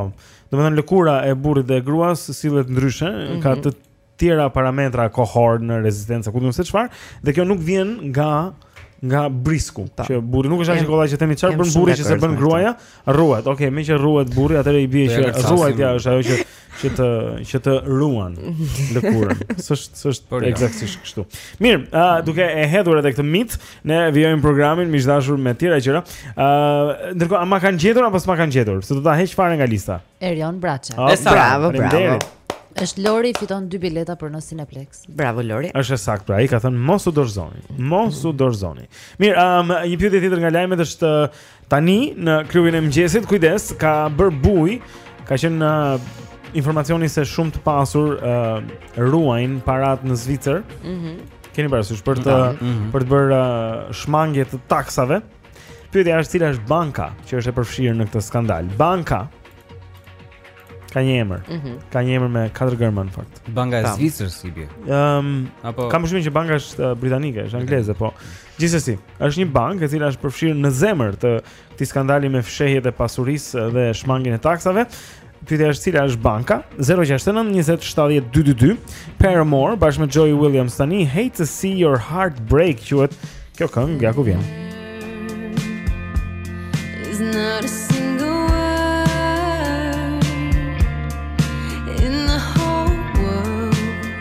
Domethënë lëkura e burrit dhe e gruas sillet ndryshe, mm -hmm. ka mhm. të tjera parametra kohorë në rezistencë, ku do të thotë çfarë, dhe kjo nuk vjen nga nga brisku, Ta. që burri nuk është aq i kollaj që themi çfarë bën burri që s'e bën gruaja, rruhet. Okej, okay, meqë rruhet burri, atëherë i bie që rruajtja është ajo që që të që të ruan lëkurën. S'është s'është jo. eksaktësisht kështu. Mirë, uh, duke e hedhur edhe këtë mit, ne vijojmë programin miq të dashur me të tjera gjëra. Ë, uh, ndërkohë a ma kanë gjetur apo s'ma kanë gjetur? Se do ta heq fare nga lista. Erion Braçe. Oh, bravo, bravo. Ës Lori fiton dy bileta për në Cineplex. Bravo Lori. Është saktë, pra ai ka thënë mos u dorëzoni. Mos u dorëzoni. Mirë, um, një pyetje tjetër nga lajmet është tani në klubin e mëngjesit, kujdes, ka bërë bujë, ka qenë uh, informacioni se shumë të pasur uh, ruajnë paratë në Zvicër. Mhm. Mm Keni parasysh për të mm -hmm. për të bërë uh, shmangje të taksave? Pyetja është cila është banka që është e përfshirë në këtë skandal? Banka ka një emër. Mm -hmm. Ka një emër me katër gërma në fakt. Banka e Zvicrës si bie. Ehm, um, apo kam përshtypjen që banka është uh, britanike, është angleze, po. Gjithsesi, është një bankë e cila është përfshirë në zemër të këtij skandali me fshehjet e pasurisë dhe shmangien e taksave. Pyetja është cila është banka? 069 20 70 222. Paramore bashkë me Joy Williams tani Hate to see your heart break quhet kjo këngë ja ku vjen. Is not a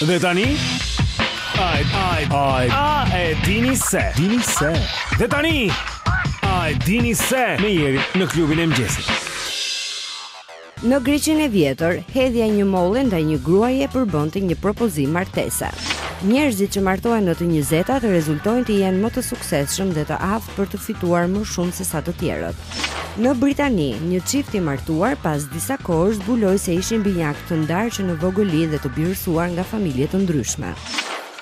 Dhe tani A e a e a e dini se dini se Dhe tani A e dini se me Jerin në klubin e mëngjesit Në Greqinë e vjetër, hedhja e një molle ndaj një gruaje përbënte një propozim martese. Njerëzit që martohen në të njëzetat rezultojnë të jenë më të suksesshëm dhe të aftë për të fituar më shumë se sa të tjerët. Në Britani, një çift i martuar pas disa kohësh zbuloi se ishin binjakë të ndarë që në vogëli dhe të birësuar nga familje të ndryshme.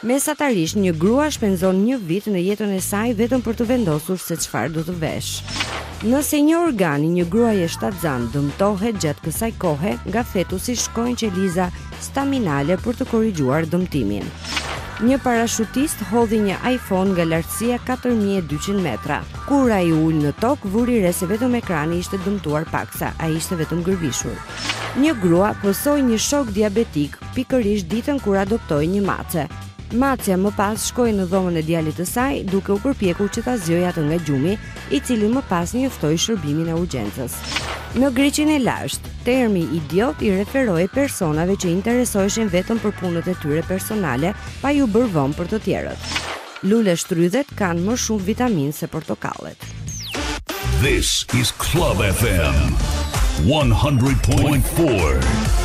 Mesatarisht, një grua shpenzon një vit në jetën e saj vetëm për të vendosur se çfarë do të veshë. Nëse një organ i një gruaje shtatzanë dëmtohet gjatë kësaj kohe, nga fetusi shkojnë qeliza staminale për të korrigjuar dëmtimin. Një parashutist hodhi një iPhone nga lartësia 4200 metra. Kur ai u ul në tokë, vuri re se vetëm ekrani ishte dëmtuar paksa, ai ishte vetëm gërvishur. Një grua pësoi një shok diabetik pikërisht ditën kur adoptoi një mace. Macja më pas shkoi në dhomën e djalit të saj, duke u përpjekur që ta zgjojë atë nga gjumi, i cili më pas njoftoi shërbimin e urgjencës. Në Greqinë e lashtë, termi idiot i referohej personave që interesoheshin vetëm për punët e tyre personale, pa iu bërë vonë për të tjerët. Luleshtrydhet kanë më shumë vitaminë se portokallet. This is Club FM 100.4.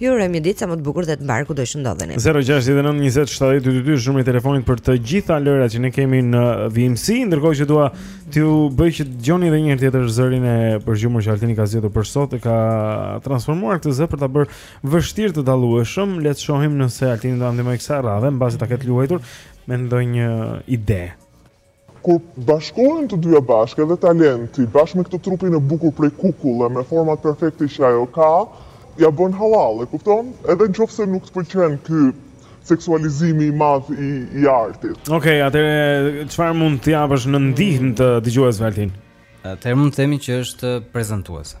Ju urojmë një ditë sa më të bukur dhe të mbarë kudo që ndodheni. 069 20 70 222 është numri i telefonit për të gjitha lojërat që ne kemi në VMC, ndërkohë që dua t'ju bëj që të dëgjoni edhe një herë tjetër zërin e përgjumur që Altini ka zgjedhur për sot e ka transformuar këtë zë për ta bërë vështirë të dallueshëm. Le të shohim nëse Altini do ndihmojë kësaj radhe, mbase ta ketë luajtur me ndonjë ide. Kur bashkohen të dyja bashkë, edhe talenti, bashkë me këtë trupin e bukur prej kukulle, me format perfekte që ajo ka, ia bën hallall, e kupton? Edhe nëqoftëse nuk të pëlqen ky seksualizimi i madh i artit. Okej, atëherë çfarë mund të japësh në ndihmë të dëgjuesve Altin? Atëherë mund të themi që është prezentuese.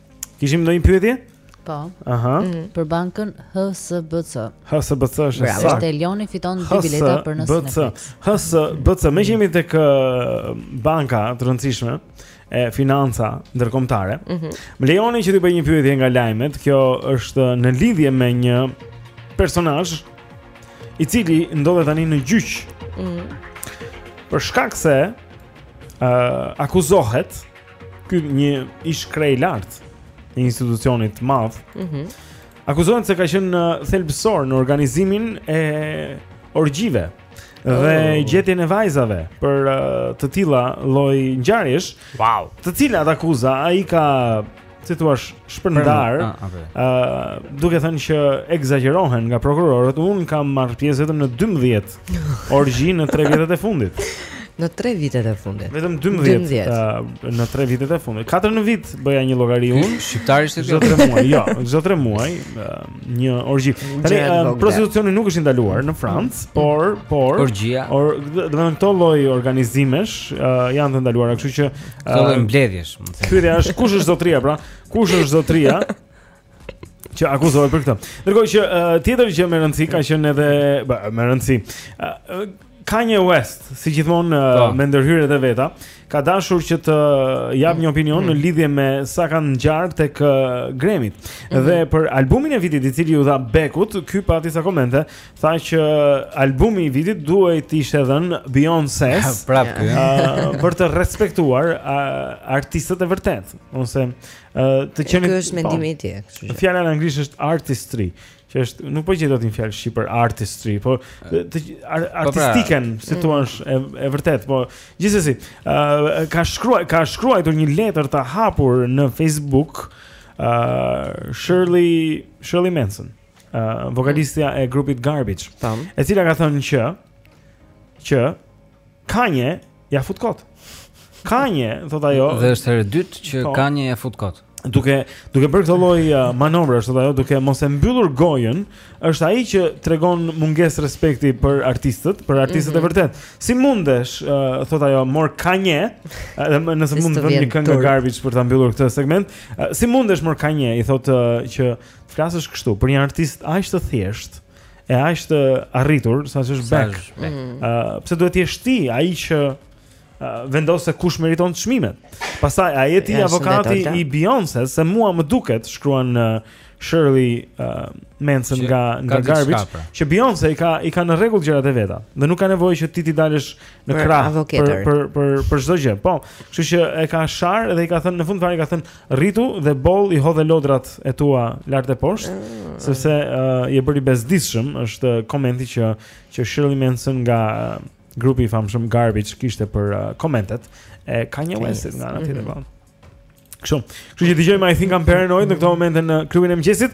Kishim ndonjë pyetje? Po. Aha. Mm -hmm. Për bankën HSBC. HSBC është sa? Bravo, Elioni fiton dy bileta për në Cineplex. HSBC, meqë jemi tek banka të rëndësishme e financa ndërkombëtare. Mm -hmm. Më lejoni që t'i bëj një pyetje nga lajmet. Kjo është në lidhje me një personazh i cili ndodhet tani në gjyq. Mm -hmm. Për shkak se ë uh, akuzohet Ky një ish kre i lartë i institucionit të madh. Mhm. Mm Akuzohet se ka qenë thelbësor në organizimin e orgjive dhe oh. gjetjen e vajzave për uh, të tilla lloj ngjarjesh. Wow. Të cilat akuza ai ka si t'thuash shpërndarë, ë ah, okay. uh, duke thënë që ekzagjerohen nga prokurorët, unë kam marrë pjesë vetëm në 12 Orgji në 3 vitet e fundit Në 3 vitet e fundit Vetëm 12, 12. Uh, Në 3 vitet e fundit 4 në vit bëja një llogari unë Shqiptar ishte ky? Çdo tre muaj Jo, çdo tre muaj uh, Një orgji Tani, uh, prostitucioni nuk është i ndaluar në Francë mm. Por, por Orgjia or, domethënë këto lloj organizimesh uh, Janë të ndaluara Kështu që uh, Këto lloj mbledhjesh Pyetja është kush është zotria pra Kush është zotria që akuzohet për këtë. Ndërkohë që uh, tjetër gjë me rëndësi ka qenë edhe ba, me rëndësi. Uh, Kanye West, si gjithmonë uh, po. me ndërhyrjet e veta, ka dashur që të japë një opinion mm. në lidhje me sa kanë ngjarë tek uh, Grammy-t. Mm. Dhe për albumin e vitit i cili iu dha Bekut, ky pati disa komente, tha që albumi i vitit duhej të ishte dhënë Beyoncé-s. Prapë. Uh, për të respektuar uh, artistët e vërtetë, ose Ë, të qenë Ky është mendimi i tij, kështu që. Fjala në anglisht është artistry, që është nuk po gjej dot një fjalë shqip për artistry, po të të- ar, pra. artistiken, si t'thuash e, e vërtet, po gjithsesi, ë ka shkruar ka shkruajtur një letër të hapur në Facebook ë Shirley Shirley Manson, ë vokalistja e grupit Garbage, Tam. e cila ka thënë që që Kanye ia fut kot. Kanye, thotë ajo. Dhe është herë e dytë që po. Kanye ia fut kot. Duke duke bërë këtë lloj uh, manovrash, thotë ajo, duke mos e mbyllur gojën, është ai që tregon mungesë respekti për artistët, për artistët mm -hmm. e mhm. vërtetë. Si mundesh, uh, thotë ajo, mor Kanye, edhe nëse mund të vëmë një këngë garbage për ta mbyllur këtë segment, uh, si mundesh mor Kanye, i thotë uh, që të flasësh kështu për një artist aq të thjeshtë. e aq të arritur sa ç'është Beck. Ëh, mm. uh, pse duhet të jesh ti ai që vendos se kush meriton çmimet. Pastaj a je ti avokati i Beyoncé se mua më duket shkruan uh, Shirley uh, Manson nga nga Garbage pra. që Beyoncé i ka i ka në rregull gjërat e veta dhe nuk ka nevojë që ti t'i dalësh në krah për për për për çdo gjë. Po, kështu që e ka sharë dhe i ka thënë në fund fare i ka thënë Rritu dhe boll i hodhe lodrat e tua lart e poshtë, ah. sepse uh, je bërë i bezdisshëm, është komenti që që Shirley Manson nga uh, grupi i famshëm Garbage kishte për uh, komentet e Kanye West nga ana tjetër. Mm -hmm. Kështu. Kështu që dëgjojmë I think I'm paranoid në këtë moment në klubin e mëngjesit.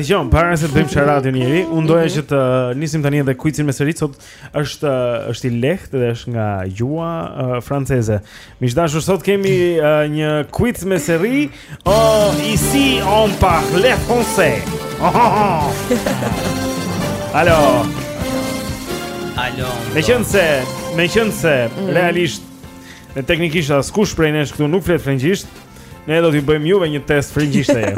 Dëgjo, para se të bëjmë çaratë njëri, unë doja që të nisim tani edhe kuicin me seri sot. Është është i lehtë dhe është nga gjuha franceze. Miq të dashur sot kemi uh, një kuic me seri O, oh, ici on parle français oh, oh, oh. Alo Alo Meqenëse, meqenëse, mm. realisht dhe teknikisht askush prej nesh këtu nuk flet frëngjisht Ne do t'ju bëjmë juve një test frëngjishteje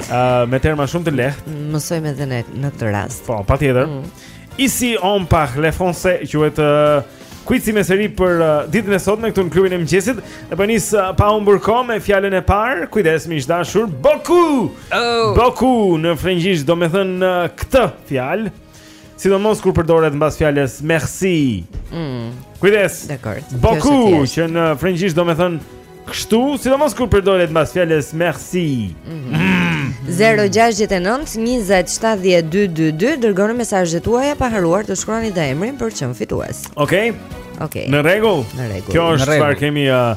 Uh, me terma shumë të lehtë. Mësojmë edhe ne në këtë rast. Po, patjetër. Mm. Ici on parle français, quhet uh, Kuici me seri për uh, ditën e sotme këtu në klubin e mëngjesit. E po nis uh, pa humbur kohë me fjalën e parë. Kujdes miq të dashur, beaucoup. Oh. Beaucoup në frëngjisht do të thotë uh, këtë fjalë. Sidomos kur përdoret mbas fjalës merci. Mm. Kujdes. Dakord. Beaucoup që në frëngjisht do të thotë kështu, sidomos kur përdoret mbas fjalës merci. Mm -hmm. 069 20 70 222 dërgoni mesazhet tuaja pa harruar të shkruani dhe emrin për çmim fitues. Okej. Okay. Okej. Okay. Në rregull. Në rregull. Kjo është çfarë kemi uh,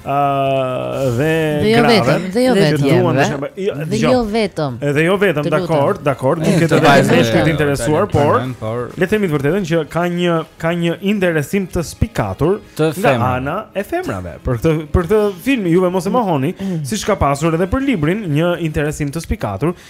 Uh, dhe, dhe jo grave, vetëm, dhe jo vetëm, dhe, jo vetëm, dhe, jo, dhe jo vetëm, dhe jo vetëm, dakord, dakord, nuk e të dhe e të interesuar, por, le të themi të vërtetën që ka një, ka një interesim të spikatur nga ana e femrave, për këtë, për këtë film, juve mos e mohoni, mm. siç ka pasur edhe për librin, një interesim të spikatur,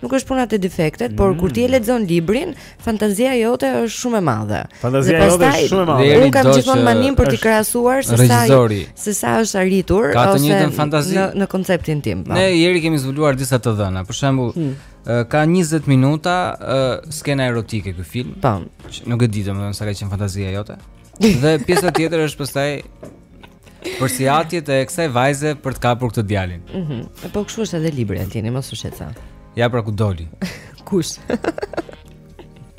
Nuk është puna te defektet, por mm. kur ti e mm. lexon librin, fantazia jote është shumë e madhe. Fantazia jote është shumë e madhe. Unë kam gjithmonë maninë për të krahasuar se sa se sa është arritur ka të ose fantazi... në në konceptin tim. Po. Ne Jeri kemi zbuluar disa të dhëna. Për shembull, hmm. ka 20 minuta uh, skena erotike ky film. Po. Nuk e di domethënë sa ka qenë fantazia jote. Dhe pjesa tjetër është pastaj përsiatjet e kësaj vajze për të kapur këtë djalin. Mhm. Mm po kështu është edhe libri Altini, mos u shqetëso. Ja pra ku doli. kush?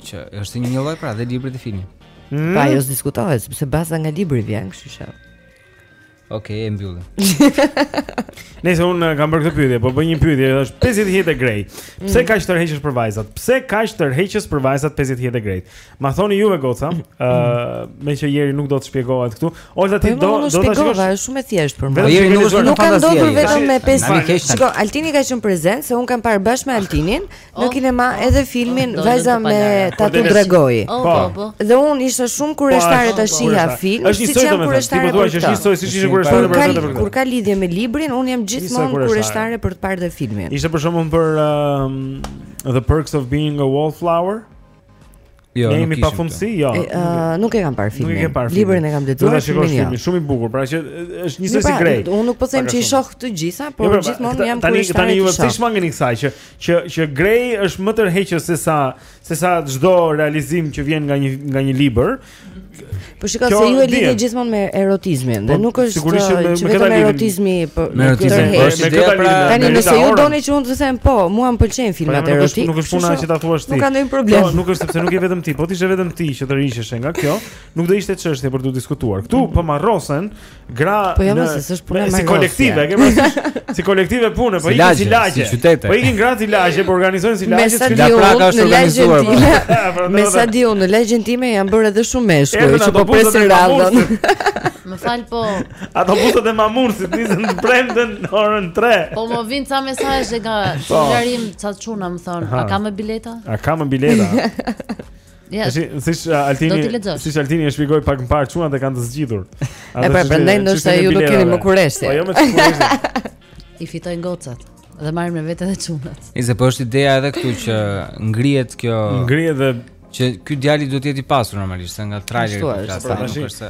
Që është njëlloj pra dhe libri dhe filmi. Mm? Pa, jo s'diskutohet, sepse baza nga libri vjen, kështu që. Ok, e mbyllim. Nëse un eh, kam bërë këtë pyetje, po bëj një pyetje, është 50 hijet e Grejit. Pse mm. kaq tërheqës për vajzat? Pse kaq tërheqës për vajzat 50 hijet e Grejit? Ma thoni juve goca, ë uh, meqë Jeri nuk do të shpjegohet këtu. Olta ti po, do do ta shikosh. Është shumë e thjeshtë për mua. Jeri nuk është nuk ka ndodhur vetëm me 50. Shiko, Altini ka qenë prezent se un e kam parë bashkë me Altinin në oh, kinema oh, edhe filmin oh, Vajza me tatu dragoi. Po, po, po. Dhe un isha shumë kurështare ta shihja filmin. Është njësoj domethënë, ti po thua që është njësoj siç ishe kurështare për atë për. Kur ka lidhje me librin, un jam gjithmonë kurështare për të parë dhe filmin. Ishte për shembull për The Perks of Being a Wallflower. Jo, ne jemi pafundësi, jo. Nuk e kam parë filmin. Nuk e kam parë filmin. Librin e kam lexuar. Do ta shikosh filmin, shumë i bukur, pra që është njësoj si Grej. Unë nuk po them që i shoh të gjitha, por jo, pra, gjithmonë jam kurioze. Tani tani ju po i shmangeni kësaj që që që Grej është më tërheqës se sa se sa çdo realizim që vjen nga një nga një libër, Po shikoj se ju e lidhni gjithmonë me erotizmin dhe po, nuk është sigurisht që me erotizmin po me këtë është ide pra tani nëse ju doni që unë të them po mua më pëlqejnë filmat pra, erotik nuk është puna që ta thuash ti nuk ka ndonjë problem jo, nuk është sepse nuk je vetëm ti po të ishe vetëm ti që tërhiqesh nga kjo nuk do ishte çështje për t'u diskutuar këtu po marrosen gra po jo, në me, si kolektive, ke parasysh? si kolektive pune, po ikin si lagje. Si po ikin gra si lagje, po organizohen si lagje, si la praka është organizuar. Po. Me sa di unë, në lagjen time janë bërë edhe shumë meshkuj që po presin radhën. Më fal po. Ato autobuzët e Mamurrasit nisën të premten në orën 3. Po më vijnë ca mesazhe nga po. Larim ca çuna më thon, a ka më bileta? A ka më bileta? Ja, siç siç Altini, siç Altini e shpjegoi pak më parë çunat e kanë të zgjidhur. E pra prandaj ndoshta ju nuk keni më kureshti. Po jo më kureshti. I ftojnë gocat dhe marrin me vete edhe çunat. Se po është ideja edhe këtu që ngrihet kjo ngrihet dhe që ky djali duhet të jetë i pasur normalisht, se nga traileri po flas, nuk është se.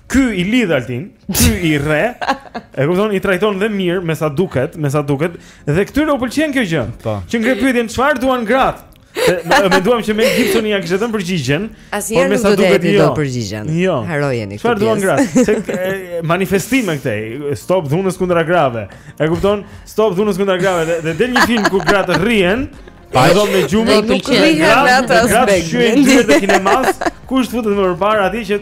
Ky i lidh Altin, ky i rreh. E kupton, i trajton dhe mirë, me sa duket, me sa duket, dhe këtyre u pëlqen kjo gjë. Po. Që ngre pyetjen çfarë duan gratë? Ne menduam që Mel Gibson ia kishte dhënë përgjigjen. Por me sa duket jo. Përgjigjen. Jo. Harrojeni këtë. Çfarë duan gratë? Se manifestime këtej, stop dhunës kundra grave. E kupton? Stop dhunës kundra grave dhe del një film ku gratë rrihen. Po domethënë nuk rrihen në atë aspekt. Gratë shqyen dyert e kinemas. Kush futet më parë atij që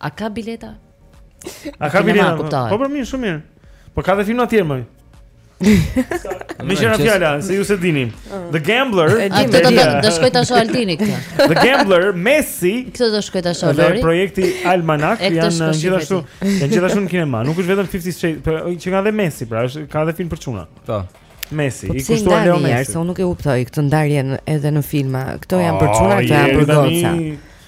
A ka bileta? A ka bileta? Po për mirë, shumë mirë. Po ka dhe filma të tjerë më. Meqë ra fjala, se ju s'e dini. Ah. The Gambler. Atë do të do shkojë ta shohë Altini këtë. The Gambler, Messi. Këtë do shkojë ta shohë Lori. Projekti Almanak janë gjithashtu, janë gjithashtu në kinema. Nuk është vetëm 50 Shades, por që ka dhe Messi, pra është ka dhe film për çuna. Po. Messi, po i kushtuar Leo Messi. Po unë nuk e kuptoj këtë ndarjen edhe në filma. Këto janë për çuna, këto janë për goca.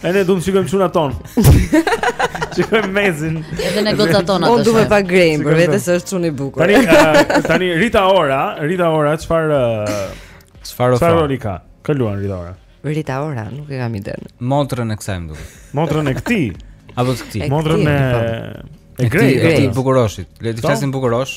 E ne duam të shikojmë çunat tonë. Shikojmë Messin. Edhe ne gocat tona do të. Unë du me pa Greyn, për vete se është çun i bukur. Tani uh, tani Rita Ora, Rita Ora, çfarë çfarë uh roli? Çfarë ka? Kë luan Rita Ora. Rita Ora, nuk e kam idenë. Motrën e kësaj më duket. Motrën e këtij. Apo të këtij. Motrën e po. e Greyt, e bukuroshit. Le t'i po. thërrasim bukurosh.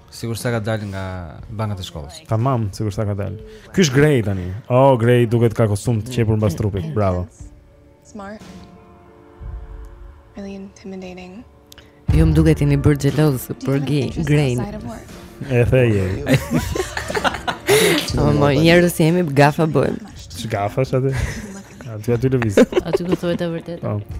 Sikur sa ka dalë nga bankat e shkollës. Tamam, sikur sa ka dalë. Ky është Grey tani. Oh, Grey duket ka kostum të qepur mbas trupit. Bravo. Smart. Really intimidating. Ju më duket jeni bërë xheloz për Grey. E the je. Oh, po njerëz jemi gafa bëjmë. Ç'gafa është aty? Aty aty lëviz. Aty ku thuhet e vërtetë. Po.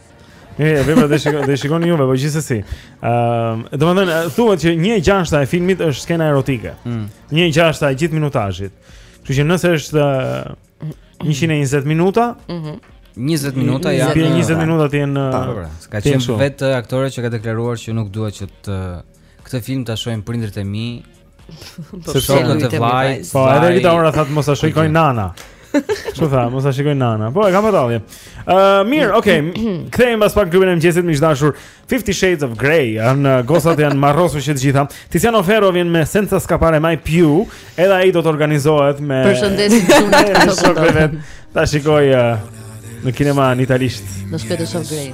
Mirë, e vëmë dhe shikon, dhe shikon juve, po gjithsesi. Ëm, uh, domethënë thuhet që 1/6 e filmit është skena erotike. 1/6 mm. e gjithë minutazhit. Kështu që nëse është uh, 120 minuta, ëh, mm -hmm. 20 minuta janë. Bie 20 minuta ti në. Ka qenë vetë aktorja që ka deklaruar që nuk dua që këtë film ta shohin prindërit e mi Po se shkon te vllai. Po edhe Rita Ora tha të mos ta shikojë nana. Ça tha, mos ta shikojë nana. Po e kam batall. Ë uh, mirë, okay. Kthehemi pas pak klubin e mëngjesit miq të dashur 50 Shades of Grey. Ën uh, gocat janë marrosur që të gjitha. Tiziano Ferro vjen me Senza Scappare Mai Più, edhe ai do të organizohet me Përshëndetje shumë. Ta shikojë uh, në kinema në italisht. Në Shades of Grey.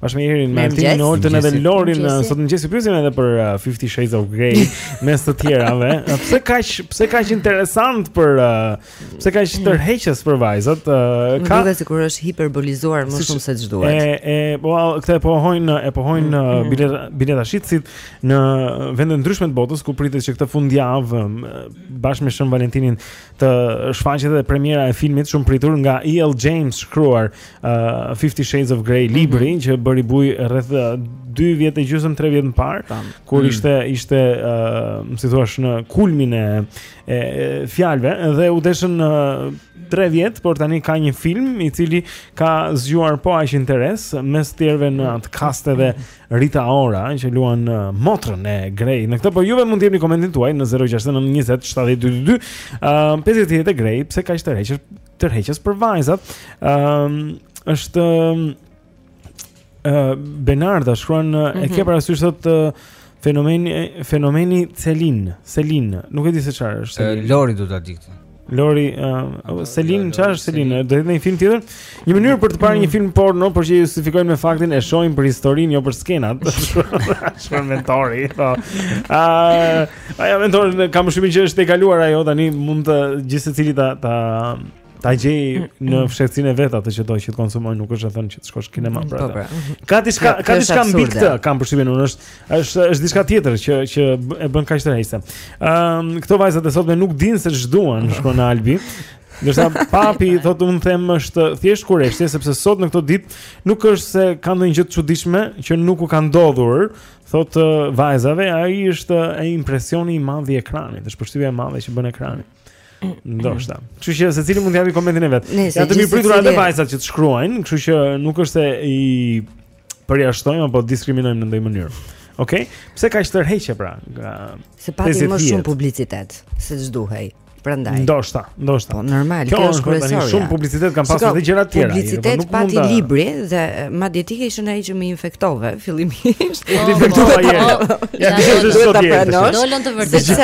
Bashkë me Erin, me Altin, me Olten edhe Lorin Sot në mëngjes pyesim edhe për uh, Fifty Shades of Grey Mes të tjerave uh, Pse kaq, pse kaq interesant për uh, Pse kaq tërheqës për vajzat uh, Më ka... duket sikur është hiperbolizuar më shumë se ç'duhet E, e, po, këtë e pohojnë E pohojnë mm -hmm. bileta, bileta shitësit Në vende të ndryshme të botës Ku pritet që këtë fundjavë um, Bashkë me Shën Valentinin Të shfaqet edhe premiera e filmit Shumë pritur nga E.L. James Shkruar uh, Fifty Shades of Grey mhm. libri mm -hmm. që bëri bujë rreth 2 uh, vjet e gjysmë 3 vjet më parë kur mm -hmm. ishte ishte uh, si thuash në kulmin e, e fjalëve dhe u deshën uh, 3 vjet por tani ka një film i cili ka zgjuar po aq interes mes tjerave në atë kast edhe Rita Ora që luan uh, motrën e Grey. Në këtë po juve mund të jepni komentin tuaj në 069 20 7222. Ëm uh, 50 hijet e Grey, pse kaq tërheqës? tërheqës për vajzat. Ëm um, është um, uh, Bernarda shkruan mm -hmm. e mhm. ke parasysh sot uh, fenomeni fenomeni Selin, Selin. Nuk e di se çfarë është. Uh, Lori do ta di këtë. Lori, uh, Selin, ça është Selin? Do jetë ndonjë film tjetër? Një mënyrë për të parë një mm. film porno, por që e justifikojnë me faktin e shohin për historinë, jo për skenat. Shkruan Mentori. Uh, Ajo, Mentor, kam përshtypjen që është tejkaluar ajo tani mund të gjithë secili ta ta ta gjejë mm, mm. në fshehtësinë e vet atë që do që të konsumojë, nuk është e thënë që të shkosh në kinema mm, për po, atë. Po. Ka diçka ka diçka mbi këtë, kam përshtypjen unë është është është diçka tjetër që që e bën kaq të rëndësishme. Ëm ehm, këto vajzat e sotme nuk dinë se ç'duan shkruan Albi. Ndërsa papi thotë unë them është thjesht kureshtje sepse sot në këto ditë nuk është se ka ndonjë gjë të çuditshme që nuk u ka ndodhur, Thotë uh, vajzave, ai është ë impresioni i madh i ekranit, është përshtypja e madhe që bën ekrani. Ndoshta. Kështu që secili mund të japë komentin e vet. Janë të mirëpritura edhe vajzat që të shkruajnë, kështu që nuk është se i përjashtojmë apo diskriminojmë në ndonjë mënyrë. Okej. Okay? Pse kaq tërheqës pra? Ngase pati më shumë publicitet se ç'duhej. Prandaj. Ndoshta, ndoshta. Po normal, kjo është kryesorja. Shumë publicitet kanë pasur edhe gjëra të tjera. Po, publicitet po pati libri dhe madje ti ke qenë ai që më infektove fillimisht. Po, po, po, po. Ja ti do ta pranosh. Dolën të vërtetë.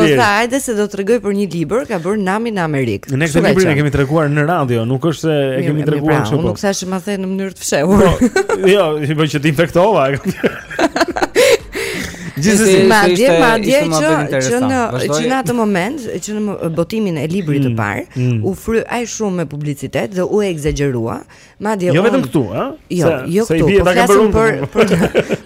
Më tha, hajde se do të tregoj për një libër, ka bërë namin në Amerikë. Ne këtë librin e kemi treguar në radio, nuk është se e kemi treguar pra, kështu po. Unë nuk thashë që ma the në mënyrë të fshehur. Jo, po që ti infektova. Gjithsesi, madje madje që që në që në atë moment, që në botimin e librit të mm, parë, mm. u fry aq shumë me publicitet dhe u ekzagjerua, madje Jo vetëm këtu, ë? Jo, jo këtu. Po flasim për për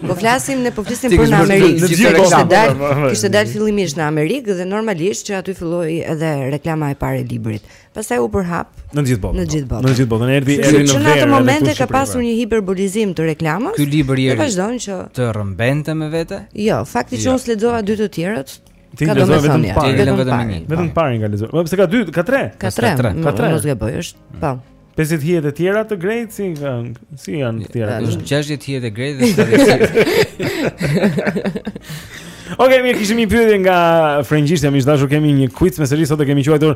po flasim ne po flasim për në Amerikë, gjithë kishte dalë, kishte dalë fillimisht në Amerikë dhe normalisht që aty filloi edhe reklama e parë e librit. Pastaj u përhap në gjithë botën. Në po. gjithë botën. Në gjithë botën erdhi erdhi në verë. Në atë moment ka pasur një hiperbolizim të reklamës. Ky libër i vazhdon që të rrëmbente me vete? Jo, fakti që jo. unë s'lexova dy të tjerët, Ti ke lexuar vetëm një, ti lexon vetëm një. Vetëm të parin ka lexuar. Po pse ka dy, ka tre? Ka tre. Ka tre. Mos gaboj, është. Mm. Po. 50 hijet e tjera të Grejt si janë si janë të tjera. Është 60 hijet e Grejt dhe 70. Okej, mirë, kishim një pyetje nga frëngjishtja, miq të dashur kemi një quiz me seri sot e kemi quajtur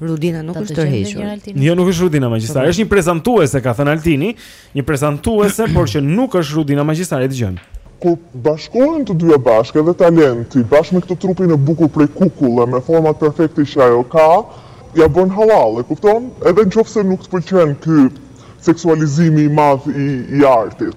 Rudina nuk është tërhequr. Jo, nuk është Rudina Magjistari, është një prezantuese ka thënë Altini, një prezantuese, por që nuk është Rudina Magjistari, dëgjojmë. Kur bashkohen të dyja bashkë dhe talenti, bashkë me këtë trupin e bukur prej kukulle, me format perfekte që ajo ka, ia bën hallall, e kupton? Edhe nëse nuk të pëlqen ky seksualizimi i madh i artit.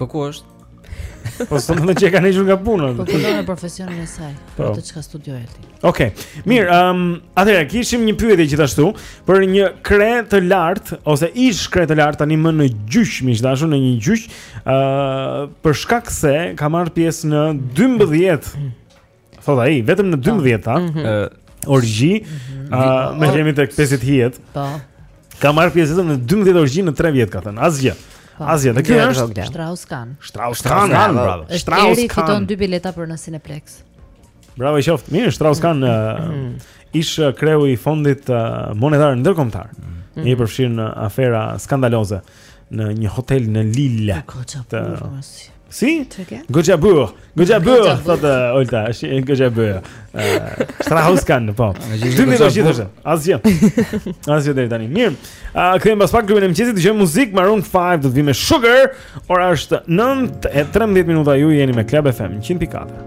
Po ku është? Po s'do më që kanë ishur nga puna. Po do në profesionin e saj, po. për atë çka studioi aty. Okej. Okay. Mirë, ëm, ehm, um, atëherë kishim një pyetje gjithashtu për një kre të lartë ose ish kre të lartë tani më në gjyq, miq të dashur, në një gjyq, ë uh, për shkak se ka marrë pjesë në 12 Thot ai, vetëm në 12-ta, mm -hmm. orgji, mm -hmm. uh, ne jemi tek 50 hijet. Po. Ka marrë pjesë vetëm në 12 orgji në 3 vjet ka thënë. Asgjë. Po. Asgjë. Dhe ky është Strauss Kahn. Strauss Kahn, bravo. Strauss Kahn. fiton dy bileta për në Cineplex. Bravo i qoftë. Mirë, Strauss Kahn mm -hmm. uh, ish kreu i fondit uh, monetar ndërkombëtar. Mm -hmm. I përfshirë në afera skandaloze në një hotel në Lille. Të... Si? Goxha burrë. Goxha burrë, thotë Olta, është një goxha burrë. Strauss Kahn, po. Dy minuta gjithashtu. Asgjë. Asgjë deri tani. Mirë. Kthehemi pas pak në klubin e mëngjesit, dëgjojmë muzikë Maroon 5 do të vijë me Sugar. Ora është 9:13 minuta, ju jeni me Club FM 100.4.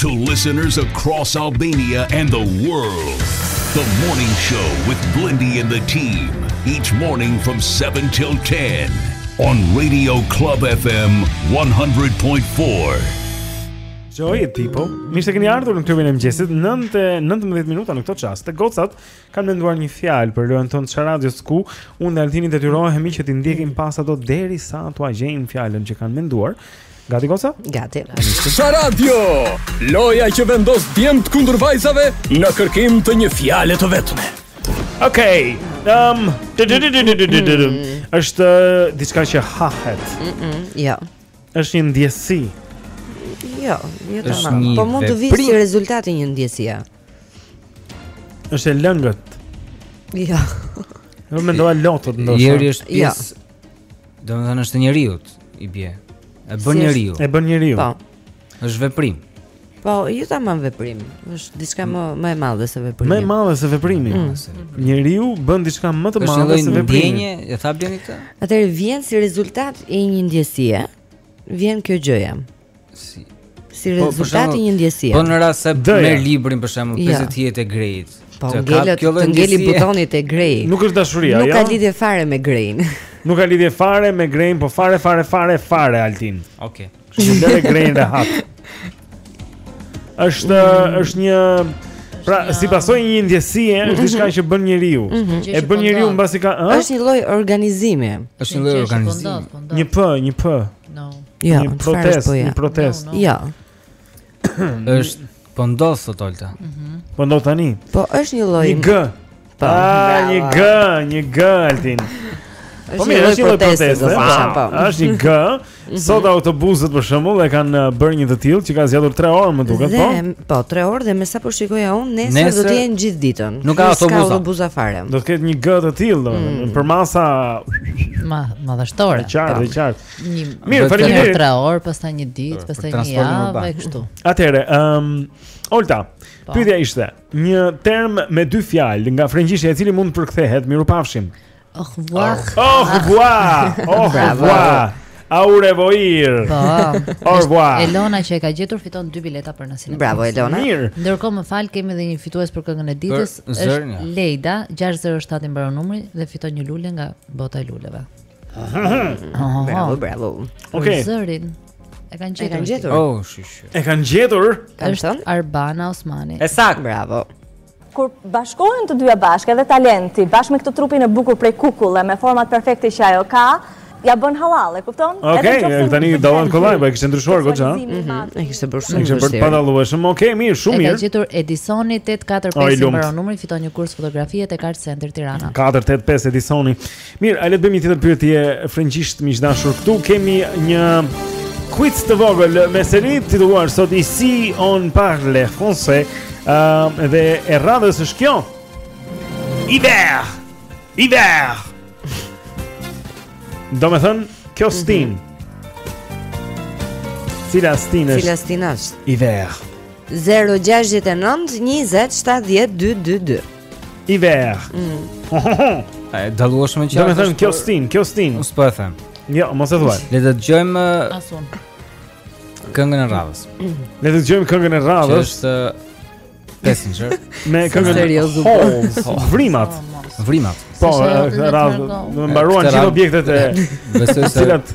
To listeners across Albania and the world, the morning show with Blendi and the team, each morning from 7 till 10 on Radio Club FM 100.4. Joy e Tipo, mirë se keni ardhur në klubin e mëngjesit. 9:19 minuta në këtë çast. Dhe gocat kanë menduar një fjalë për lojën tonë Sharadio ku unë dhe Altini detyrohemi që t'i ndjekim pas ato deri sa t'ua gjejmë fjalën që kanë menduar. Gati goca? Gati. Sharadio. Loja që vendos djemt kundër vajzave në kërkim të një fjale të vetme. Okej. Ehm, është diçka që hahet. Mhm, jo. Është një ndjesi. Jo, jo tamam. Po mund të vijë si rezultat i një ndjesie. Është e lëngët. Jo. Mendova lotët ndoshta. Njeriu është pjesë Domethënë është njeriu i bie. E bën njeriu. E bën njeriu. Po. Është veprim. Po, jo tamam veprim. Është diçka më më e madhe se veprimi. Më e madhe se veprimi. Mm. mm. Njeriu bën diçka më të madhe se veprimi. Është ndjenjë, e tha Blendi këtë? Atëherë vjen si rezultat i një ndjesie. Vjen kjo gjëja. Si si po, rezultat i një ndjesie. Po në rast se merr librin për shembull 50 hijet e Greit. Po ngelet, të ngeli butoni te Grej. Nuk është dashuria, jo. Nuk ka lidhje fare me grejin. Nuk ka lidhje fare me grejin, po fare fare fare fare Altin. Okej. Kështu që Grejin lëre rehat. Është mm. është një Pra, si pasojë një ndjesie, është diçka mhm. që bën njeriu. Mhm. E bën njeriu mbasi ka, ëh? Është një lloj organizimi. Është një lloj organizimi. Po një p, një p. No. Jo, një protestë, po një protestë. No, no. Jo. Është po ndodh sot Olta. Mhm. Mm po ndodh tani. Po është një lloj. Një G. Po. Ah, një G, një G Altin. Po mirë, është një lloj proteste, po. po. Është një G. Mhm. Sot autobusët për shembull e kanë uh, bërë një të tillë që ka zgjatur 3 orë më duket, po. Dhe po, 3 orë dhe me sa po shikoja unë, nesër, nesër do të jenë gjithë ditën. Nuk ka autobusa. Nuk ka autobusa fare. Do të ketë një G të tillë, domethënë, mm. për masa. Ma. Madhështore. Është qartë, është qartë. Mirë, faleminderit. 3 orë, pastaj një ditë, pastaj një javë e kështu. Atëherë, ëm um, Olta, po. pyetja ishte, një term me dy fjalë nga frëngjishtja e cili mund të përkthehet, mirupafshim. Au revoir. Au revoir. Au revoir. Au revoir. Po. Au revoir. Elona që e ka gjetur fiton dy bileta për nasin. Bravo Elona. Mirë. Ndërkohë më fal, kemi edhe një fitues për këngën e ditës. Është Leida 607 i mbaron numri dhe fiton një lule nga Bota e luleve. Bravo, bravo. Okej. Zërin e kanë gjetur. E kanë gjetur. Oh, shish. E kanë gjetur. Është Arbana Osmani. E saktë, bravo. Kur bashkohen të dyja bashkë edhe talenti, bashkë me këtë trupin e bukur prej kukulle, me format perfekte që ajo ka, ia bën hallall, e kupton? Okej, okay, edhe se tani dallon kollaj, po e kishte ndryshuar goxha. Mhm, e kishte bërë shumë. Kishte bërë të padallueshëm. Okej, okay, mirë, shumë mirë. E ka gjetur Edisoni 845 numri fiton një kurs fotografie tek Arsen. nter Tirana. 485 Edisoni. Mirë, le të bëjmë një tjetër pyetje frëngjisht miq të dashur. Këtu kemi një quiz të vogël me seri titulluar sot ici on parle français. Ëm uh, dhe e radhës është kjo. Hiver. Hiver. Domethënë, kjo mhm. stinë mm -hmm. Cila stinë është? Cila stinë është? Hiver 069 20 70 222 Hiver. Mm. E dalluan shumë qartë. Domethënë kjo stinë, kjo stinë. Unë s'po e them. Jo, mos e thuaj. Le të dëgjojmë uh, Asun. Këngën e radhës. Le të dëgjojmë këngën e radhës. Është uh, Passenger. Me këngën Holes. Vrimat. Vrimat. Po, uh, radhë, mbaruan gjithë objektet e cilat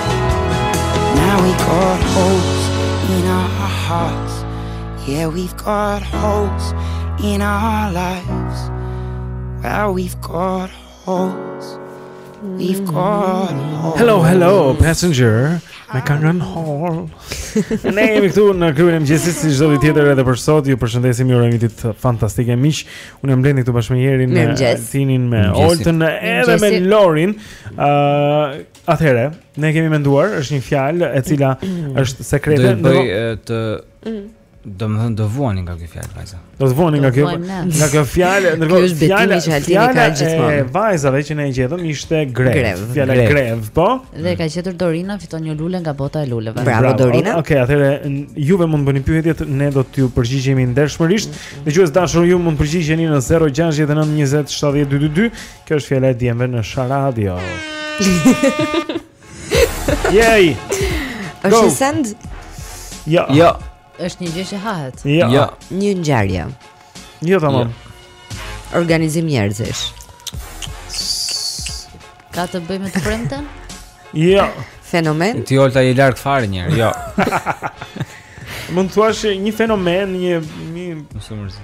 Now we got holes in our hearts Yeah we've got holes in our lives Well we've got holes We've got holes Hello, hello, passenger Me këngën Holes Ne jemi këtu në klubin e mëngjesit Si çdo ditë tjetër edhe për sot Ju përshëndesim ju urojmë ditë fantastike miq Unë jam Blendi këtu bashkë me Jerin Mirëmëngjes Tinin me Oltën edhe me Lorin uh, Atëherë, ne kemi menduar, është një fjalë e cila është sekrete. Do të bëj të mm. Domethënë do vuani nga kjo fjalë vajza. Do të vuani nga kjo nga kjo fjalë, ndërkohë fjala që Altini ka gjithmonë. E vajzave që ne e gjetëm ishte grevë. Fjala grevë, po? Dhe e ka gjetur Dorina fiton një lule nga bota e luleve. Bravo Dorina. Okej, atëherë juve mund të bëni pyetjet, ne do t'ju përgjigjemi ndershmërisht. Dëgjues të dashur, ju mund të përgjigjeni në 069 20 70 222. Kjo është fjala e djemve në Sha Radio. Yay! Është send? Jo. Jo. Është një gjë që hahet. Jo. jo. Një ngjarje. Jo tamam. Jo. Organizim njerëzish. Ka të bëjë me të premten? Jo. Fenomen? Ti Olta je larg fare një herë. Jo. Mund të thuash një fenomen, një një mësuesi.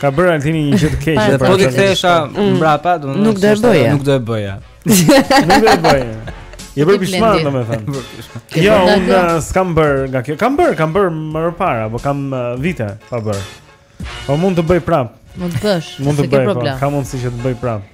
Ka bërë Altini një gjë të keqe. Dhe po të kthehesha mm. mbrapa, do nuk do e bëja. Nuk do e bëja. Nuk do e bëja. Je bërë pishman, domethënë. Jo, unë uh, s'kam bërë nga kjo. Kam bërë, kam bërë më përpara, po kam uh, vite pa bërë. Po mund të bëj prapë. Mund të bësh, mund të bëj, po, ka mundësi që të bëj prapë.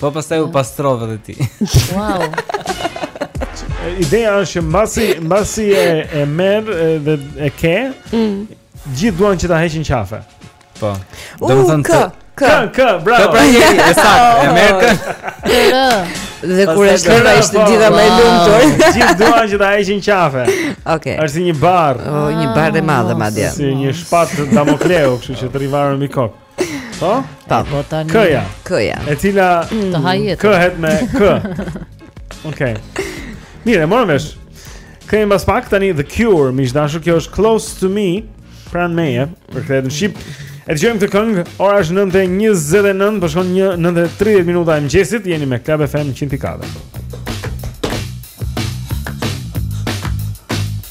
Po pastaj u pastrove dhe ti. Wow. Ideja është që mbasi mbasi e, e merr dhe e ke, mm. gjithë duan që ta heqin qafe. Po. Domethënë kë, kë, kë, bravo. Kë pra je, e saktë, e merr kë. Dhe kur është kërra ishte dita më e lumtur. Gjithë duan që ta heqin qafe. Okej. Është si një barrë. Oh, një barrë e madhe madje. Si një shpatë Damokleu, kështu që të rri varur mbi kokë. Po? Pa. Po tani. Këja. Këja. E cila mm. të hajet. Këhet me kë. Okej. Okay. Mirë, e morëm vesh. Kthehemi mbas pak tani The Cure, miq të dashur kjo është Close to Me, pranë meje, po të kthehet në shqip. E dëgjojmë këtë këngë, ora është 9.29, po shkon 9.30 minuta e mëngjesit, jeni me Club FM 104.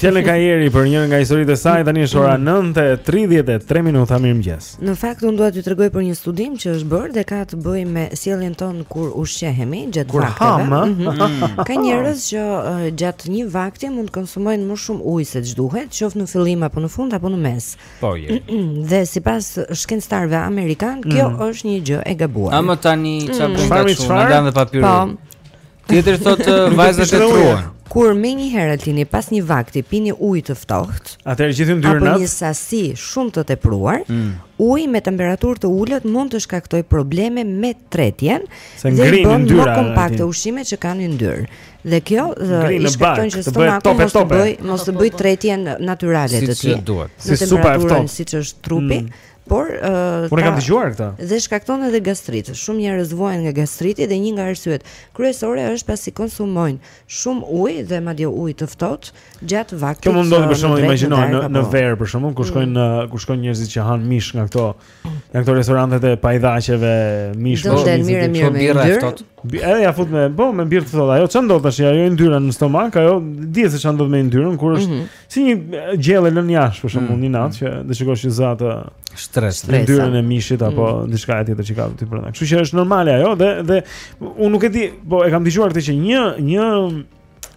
Fjalën e ka Jeri për njërën nga historitë e saj Tani është ora 9.33 minuta mirëmëngjes Në fakt, unë dua t'ju tregoj për një studim që është bërë Dhe ka të bëjë me sjelljen tonë kur ushqehemi gjatë kur vakteve Kur hamë mhm. mm. Ka njerëz që gjatë një vakti mund të konsumojnë më shumë ujë se ç'duhet Qoftë në fillim apo në fund apo në mes Po je. Dhe sipas shkencëtarëve amerikanë, kjo mm. është një gjë e gabuar. Amë tani mm. çfarë bën ta çon, na kanë dhe papyrë. Po. Tjetër thotë uh, vajzat e trua. Kur menjëherë Altin pas një vakti pini ujë të ftohtë, atëherë gjithë yndyrnat apo një sasi shumë të tepruar, mm. uji me temperaturë të ulët mund të shkaktojë probleme me tretjen dhe i bën më kompakte ushqimet që kanë yndyrë. Dhe kjo i shkakton që stomaku mos të bëjë mos të bëjë tretjen natyrale të tij. Si supa e ftohtë, siç është trupi, mm. por uh, unë e kam dëgjuar këtë. Dhe shkakton edhe gastrit. Shumë njerëz vuajnë nga gastriti dhe një nga arsyet kryesore është pasi konsumojnë shumë ujë dhe madje ujë të ftohtë gjatë vaktit. Kjo mund të ndodhë për shembull imagjino në në verë për shembull kur mm. shkojnë kur shkojnë njerëzit që han mish nga këto uh, Në këto restorantet e paidhaqeve, mish, po mirë, mirë, mirë, mirë, mirë. Edhe ia fut me, po, me birrë të ftohtë. Ajo ça ndodh pastaj, ajo yndyra në stomak, ajo dihet se ça ndodh me yndyrën kur është mm -hmm. si një gjellë lënë jashtë, për shembull, mm -hmm. një natë që do shikosh që zë atë shtresë, të yndyrën e mishit apo mm -hmm. diçka tjetër që ka aty brenda. Kështu që është normale ajo dhe dhe unë nuk e di, po e kam dëgjuar këtë që një një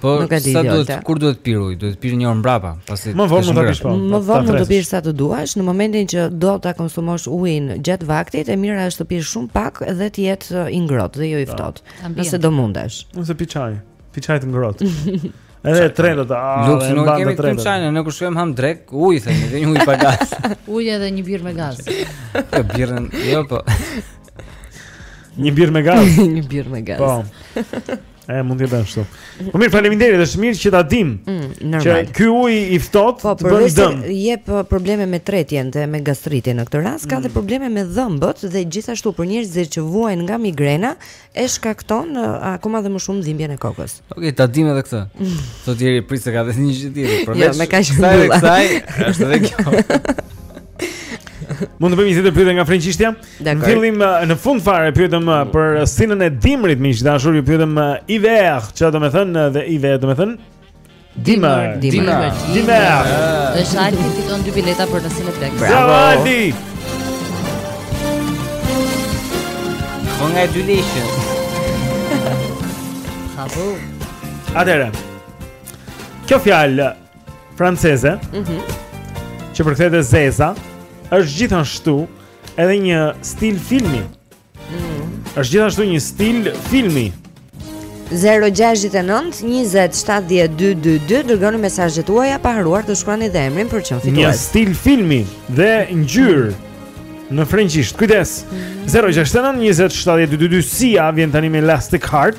Po, nuk e di. Sa duhet, kur duhet pirë ujë? Duhet pirë një orë mbrapa, pasi. Më vonë mund ta pish po. Më vonë mund të pish sa të duash, në momentin që do ta konsumosh ujin gjatë vaktit, e mira është të pish shumë pak dhe të jetë uh, i ngrohtë dhe jo i po. ftohtë, nëse do mundesh. Nëse pi çaj, pi çaj të ngrohtë. Edhe e tretë ta. Nuk e kemi këtë çajin, ne kur shkojmë hamë drekë, ujë thënë, dhe një ujë pa gaz. Ujë edhe një birrë me gaz. Po birrën, jo po. Një birrë me gaz. Një birrë me gaz. Po. E mund të jetë ashtu. Po mirë, faleminderit, është mirë që ta dimë. Mm, që ky uji i ftohtë po, bën dëm. Po jep uh, probleme me tretjen dhe me gastritin në këtë rast, ka mm. dhe probleme me dhëmbët dhe gjithashtu për njerëzit që vuajnë nga migrena, e shkakton uh, akoma dhe më shumë dhimbjen e kokës. Okej, okay, ta dimë edhe këtë. Mm. Sot deri prit se ka dhe një gjë tjetër, përveç. Jo, me kaq shumë. Sa e kësaj, është edhe kjo. Mund të bëjmë një tjetër pyetje nga frëngjishtja? Në fillim eh, në fund fare pyetëm eh, për stinën e dimrit, miq të dashur, ju pyetëm eh, Iver, çfarë domethënë dhe Iver domethënë Dimër, dimër, dimër. Dhe është Aldi që fiton dy bileta për në Cineplex. Bravo Aldi. Congratulations. Bravo. Atëherë. Kjo fjalë franceze, mm -hmm. që përkthehet e zeza, është gjithashtu edhe një stil filmi. Mm -hmm. Është gjithashtu një stil filmi. 0-6-9-27-12-22 Dërgoni mesazhet tuaja pa harruar të shkruani dhe emrin për të qenë fitues Një stil filmi dhe ngjyrë në frëngjisht Kujdes 0-6-9-27-12-22 Sia vjen tani me Elastic Heart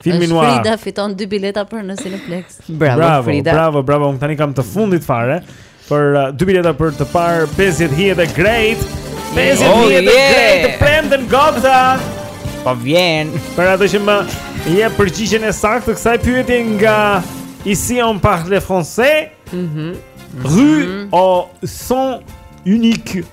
Filmi noir. Frida fiton dy bileta për në Cineplex. Bravo, bravo Frida. Bravo, bravo. Unë tani kam të fundit fare për uh, dy bileta për të parë 50 hijet e Greit. 50 oh, hijet e yeah. Greit. Të premten në gota. Po vjen. Për atë që më jep përgjigjen e saktë të kësaj pyetje nga Ici on parle français. Mhm. Mm Rue mm -hmm. au son unique.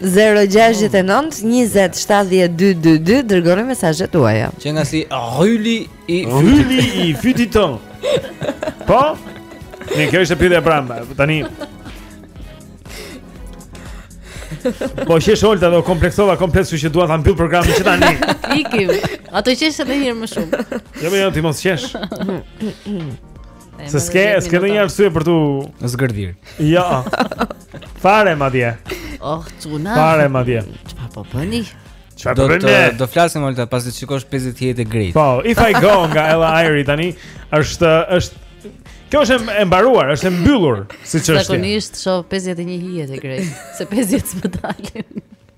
069 20 7222 dërgoni mesazhet tuaja. Që nga si rryli i rryli i fytit ton. Po? Në kjo është pyetja pra, tani. Po qesh Olta do kompleksova kompleksu që dua ta mbyll programin që tani. Ikim. Ajo qesh edhe herë më shumë. Jo more jo ti mos qesh. Se s'ke, s'ke ndonjë arsye për tu... Zgërdir. Ja. Fare madje. Oh, çuna. Fare madje. Çfarë po bëni? Çfarë do po të do flasim Olta pasi të shikosh 50 hijet e Greit. Po, if I go nga Ella Eyre tani, është është Kjo është e mbaruar, është e mbyllur, siç është. Zakonisht shoh 51 hijet e Greit, se 50 s'po dalin.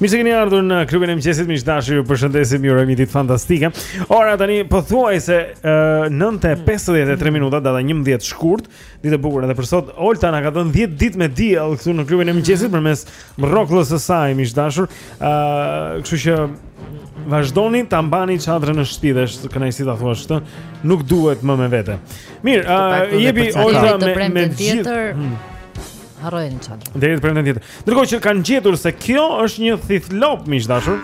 Mirë se keni ardhur në klubin e mëngjesit miq të dashur, ju përshëndesim, ju urojmë një ditë fantastike. Ora tani pothuajse uh, 9:53 minuta data 11 shkurt, ditë e bukur edhe për sot. Olta na ka dhënë 10 ditë me diell këtu në klubin e mëngjesit përmes Rrokullës së saj, miq të dashur. Ë, uh, kështu që vazhdoni ta mbani çadrën në shtëpi dhe është kënaqësi ta thuash këtë. Nuk duhet më me vete. Mirë, uh, jepi Olta me me, me gjithë. Hmm. Harrojeni hmm. çadrën. Deri të premten tjetër. Ndërkohë që kanë gjetur se kjo është një thithlopë, miq të dashur.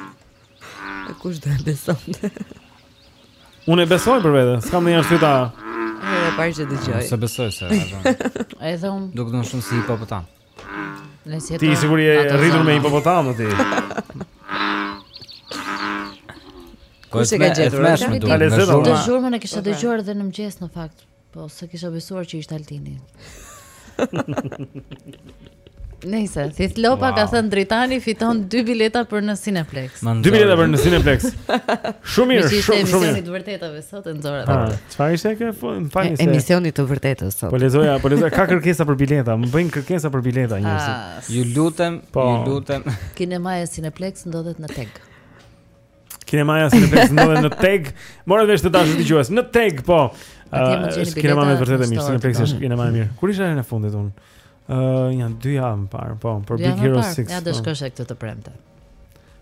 E kush do e besonte? Unë e besoj për vete, s'kam ndonjë arsye ta. Herë e parë që dëgjoj. S'e besoj se. Edhe unë. Duket shumë si hipopotam. Nëse ti siguri je rritur me hipopotamë ti. Po s'e ka gjetur ashtu. Ka lezet apo? Këtë zhurmën e kisha dëgjuar edhe në mëngjes në fakt. Po s'e kisha besuar që ishte Altini. Nëse thithlopa ka thënë Dritani fiton 2 bileta për në Cineplex. 2 bileta për në Cineplex. Shumë mirë, shumë shumë. Emisioni i të vërtetave sot e nxora. Çfarë ishte kjo? Po, më falni se emisioni i të vërtetës sot. Po lexoja, po lexoja ka kërkesa për bileta, më bëjnë kërkesa për bileta ah, njerëzit. Ju lutem, po, ju lutem. Kinemaja Cineplex ndodhet në Teg. Kinemaja Cineplex ndodhet në Teg. Morët vesh të dashur dëgjues, në Teg, po. Ah, kinema me të vërtetë e mirë, Cineplex është kinema e mirë. Kur isha herën e fundit unë? Uh, janë dy javë më parë, po, për Big Hero 6. Ja do shkosh këtë të premte.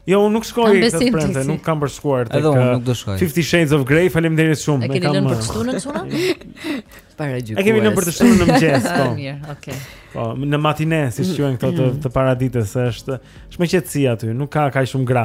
Jo, unë nuk shkoj këtë të premte, nuk kam për të shkuar te. Edhe unë nuk do shkoj. 50 Shades of Grey, faleminderit shumë. E keni lënë për të shtunën çuna? Paragjykues. E kemi lënë për të shtunën në mëngjes, po. Mirë, okay. Po, në matine, siç quhen këto të, mm. të paraditës, është është më qetësi aty, nuk ka kaq shumë gra.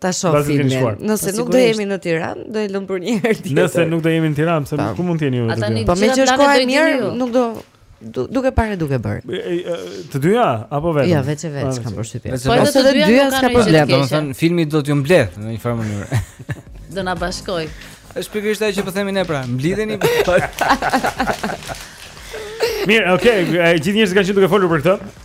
Ta shoh filmin. Nëse nuk do jemi në Tiranë, do e lëmë për një herë tjetër. Nëse nuk do jemi në Tiranë, pse ku mund të jeni ju në Tiranë? Po meqë është koha e mirë, duke parë duke bërë. Të dyja apo vetëm? Jo, vetë vetë kam përshtypje. Po edhe të dyja s'ka problem, domethënë filmi do t'ju mbledhë në një farë mënyrë. Do na bashkojë. Është pikërisht ajo që po themi ne pra, mblidheni. Mirë, okay, gjithë njerëzit kanë qenë duke folur për këtë.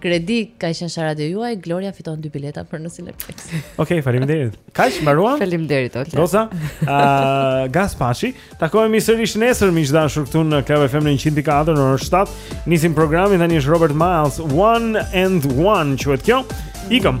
Kredi ka qenë nga radio juaj, Gloria fiton dy bileta për në Cineplex. Okej, faleminderit. Kaq, mbaruam? Faleminderit Olga. Rosa, a uh, Gaspaçi, takohemi sërish nesër miq të dashur këtu në Club FM në 104 në orën 7. Nisim programin tani është Robert Miles, One and One, quhet kjo. Ikëm.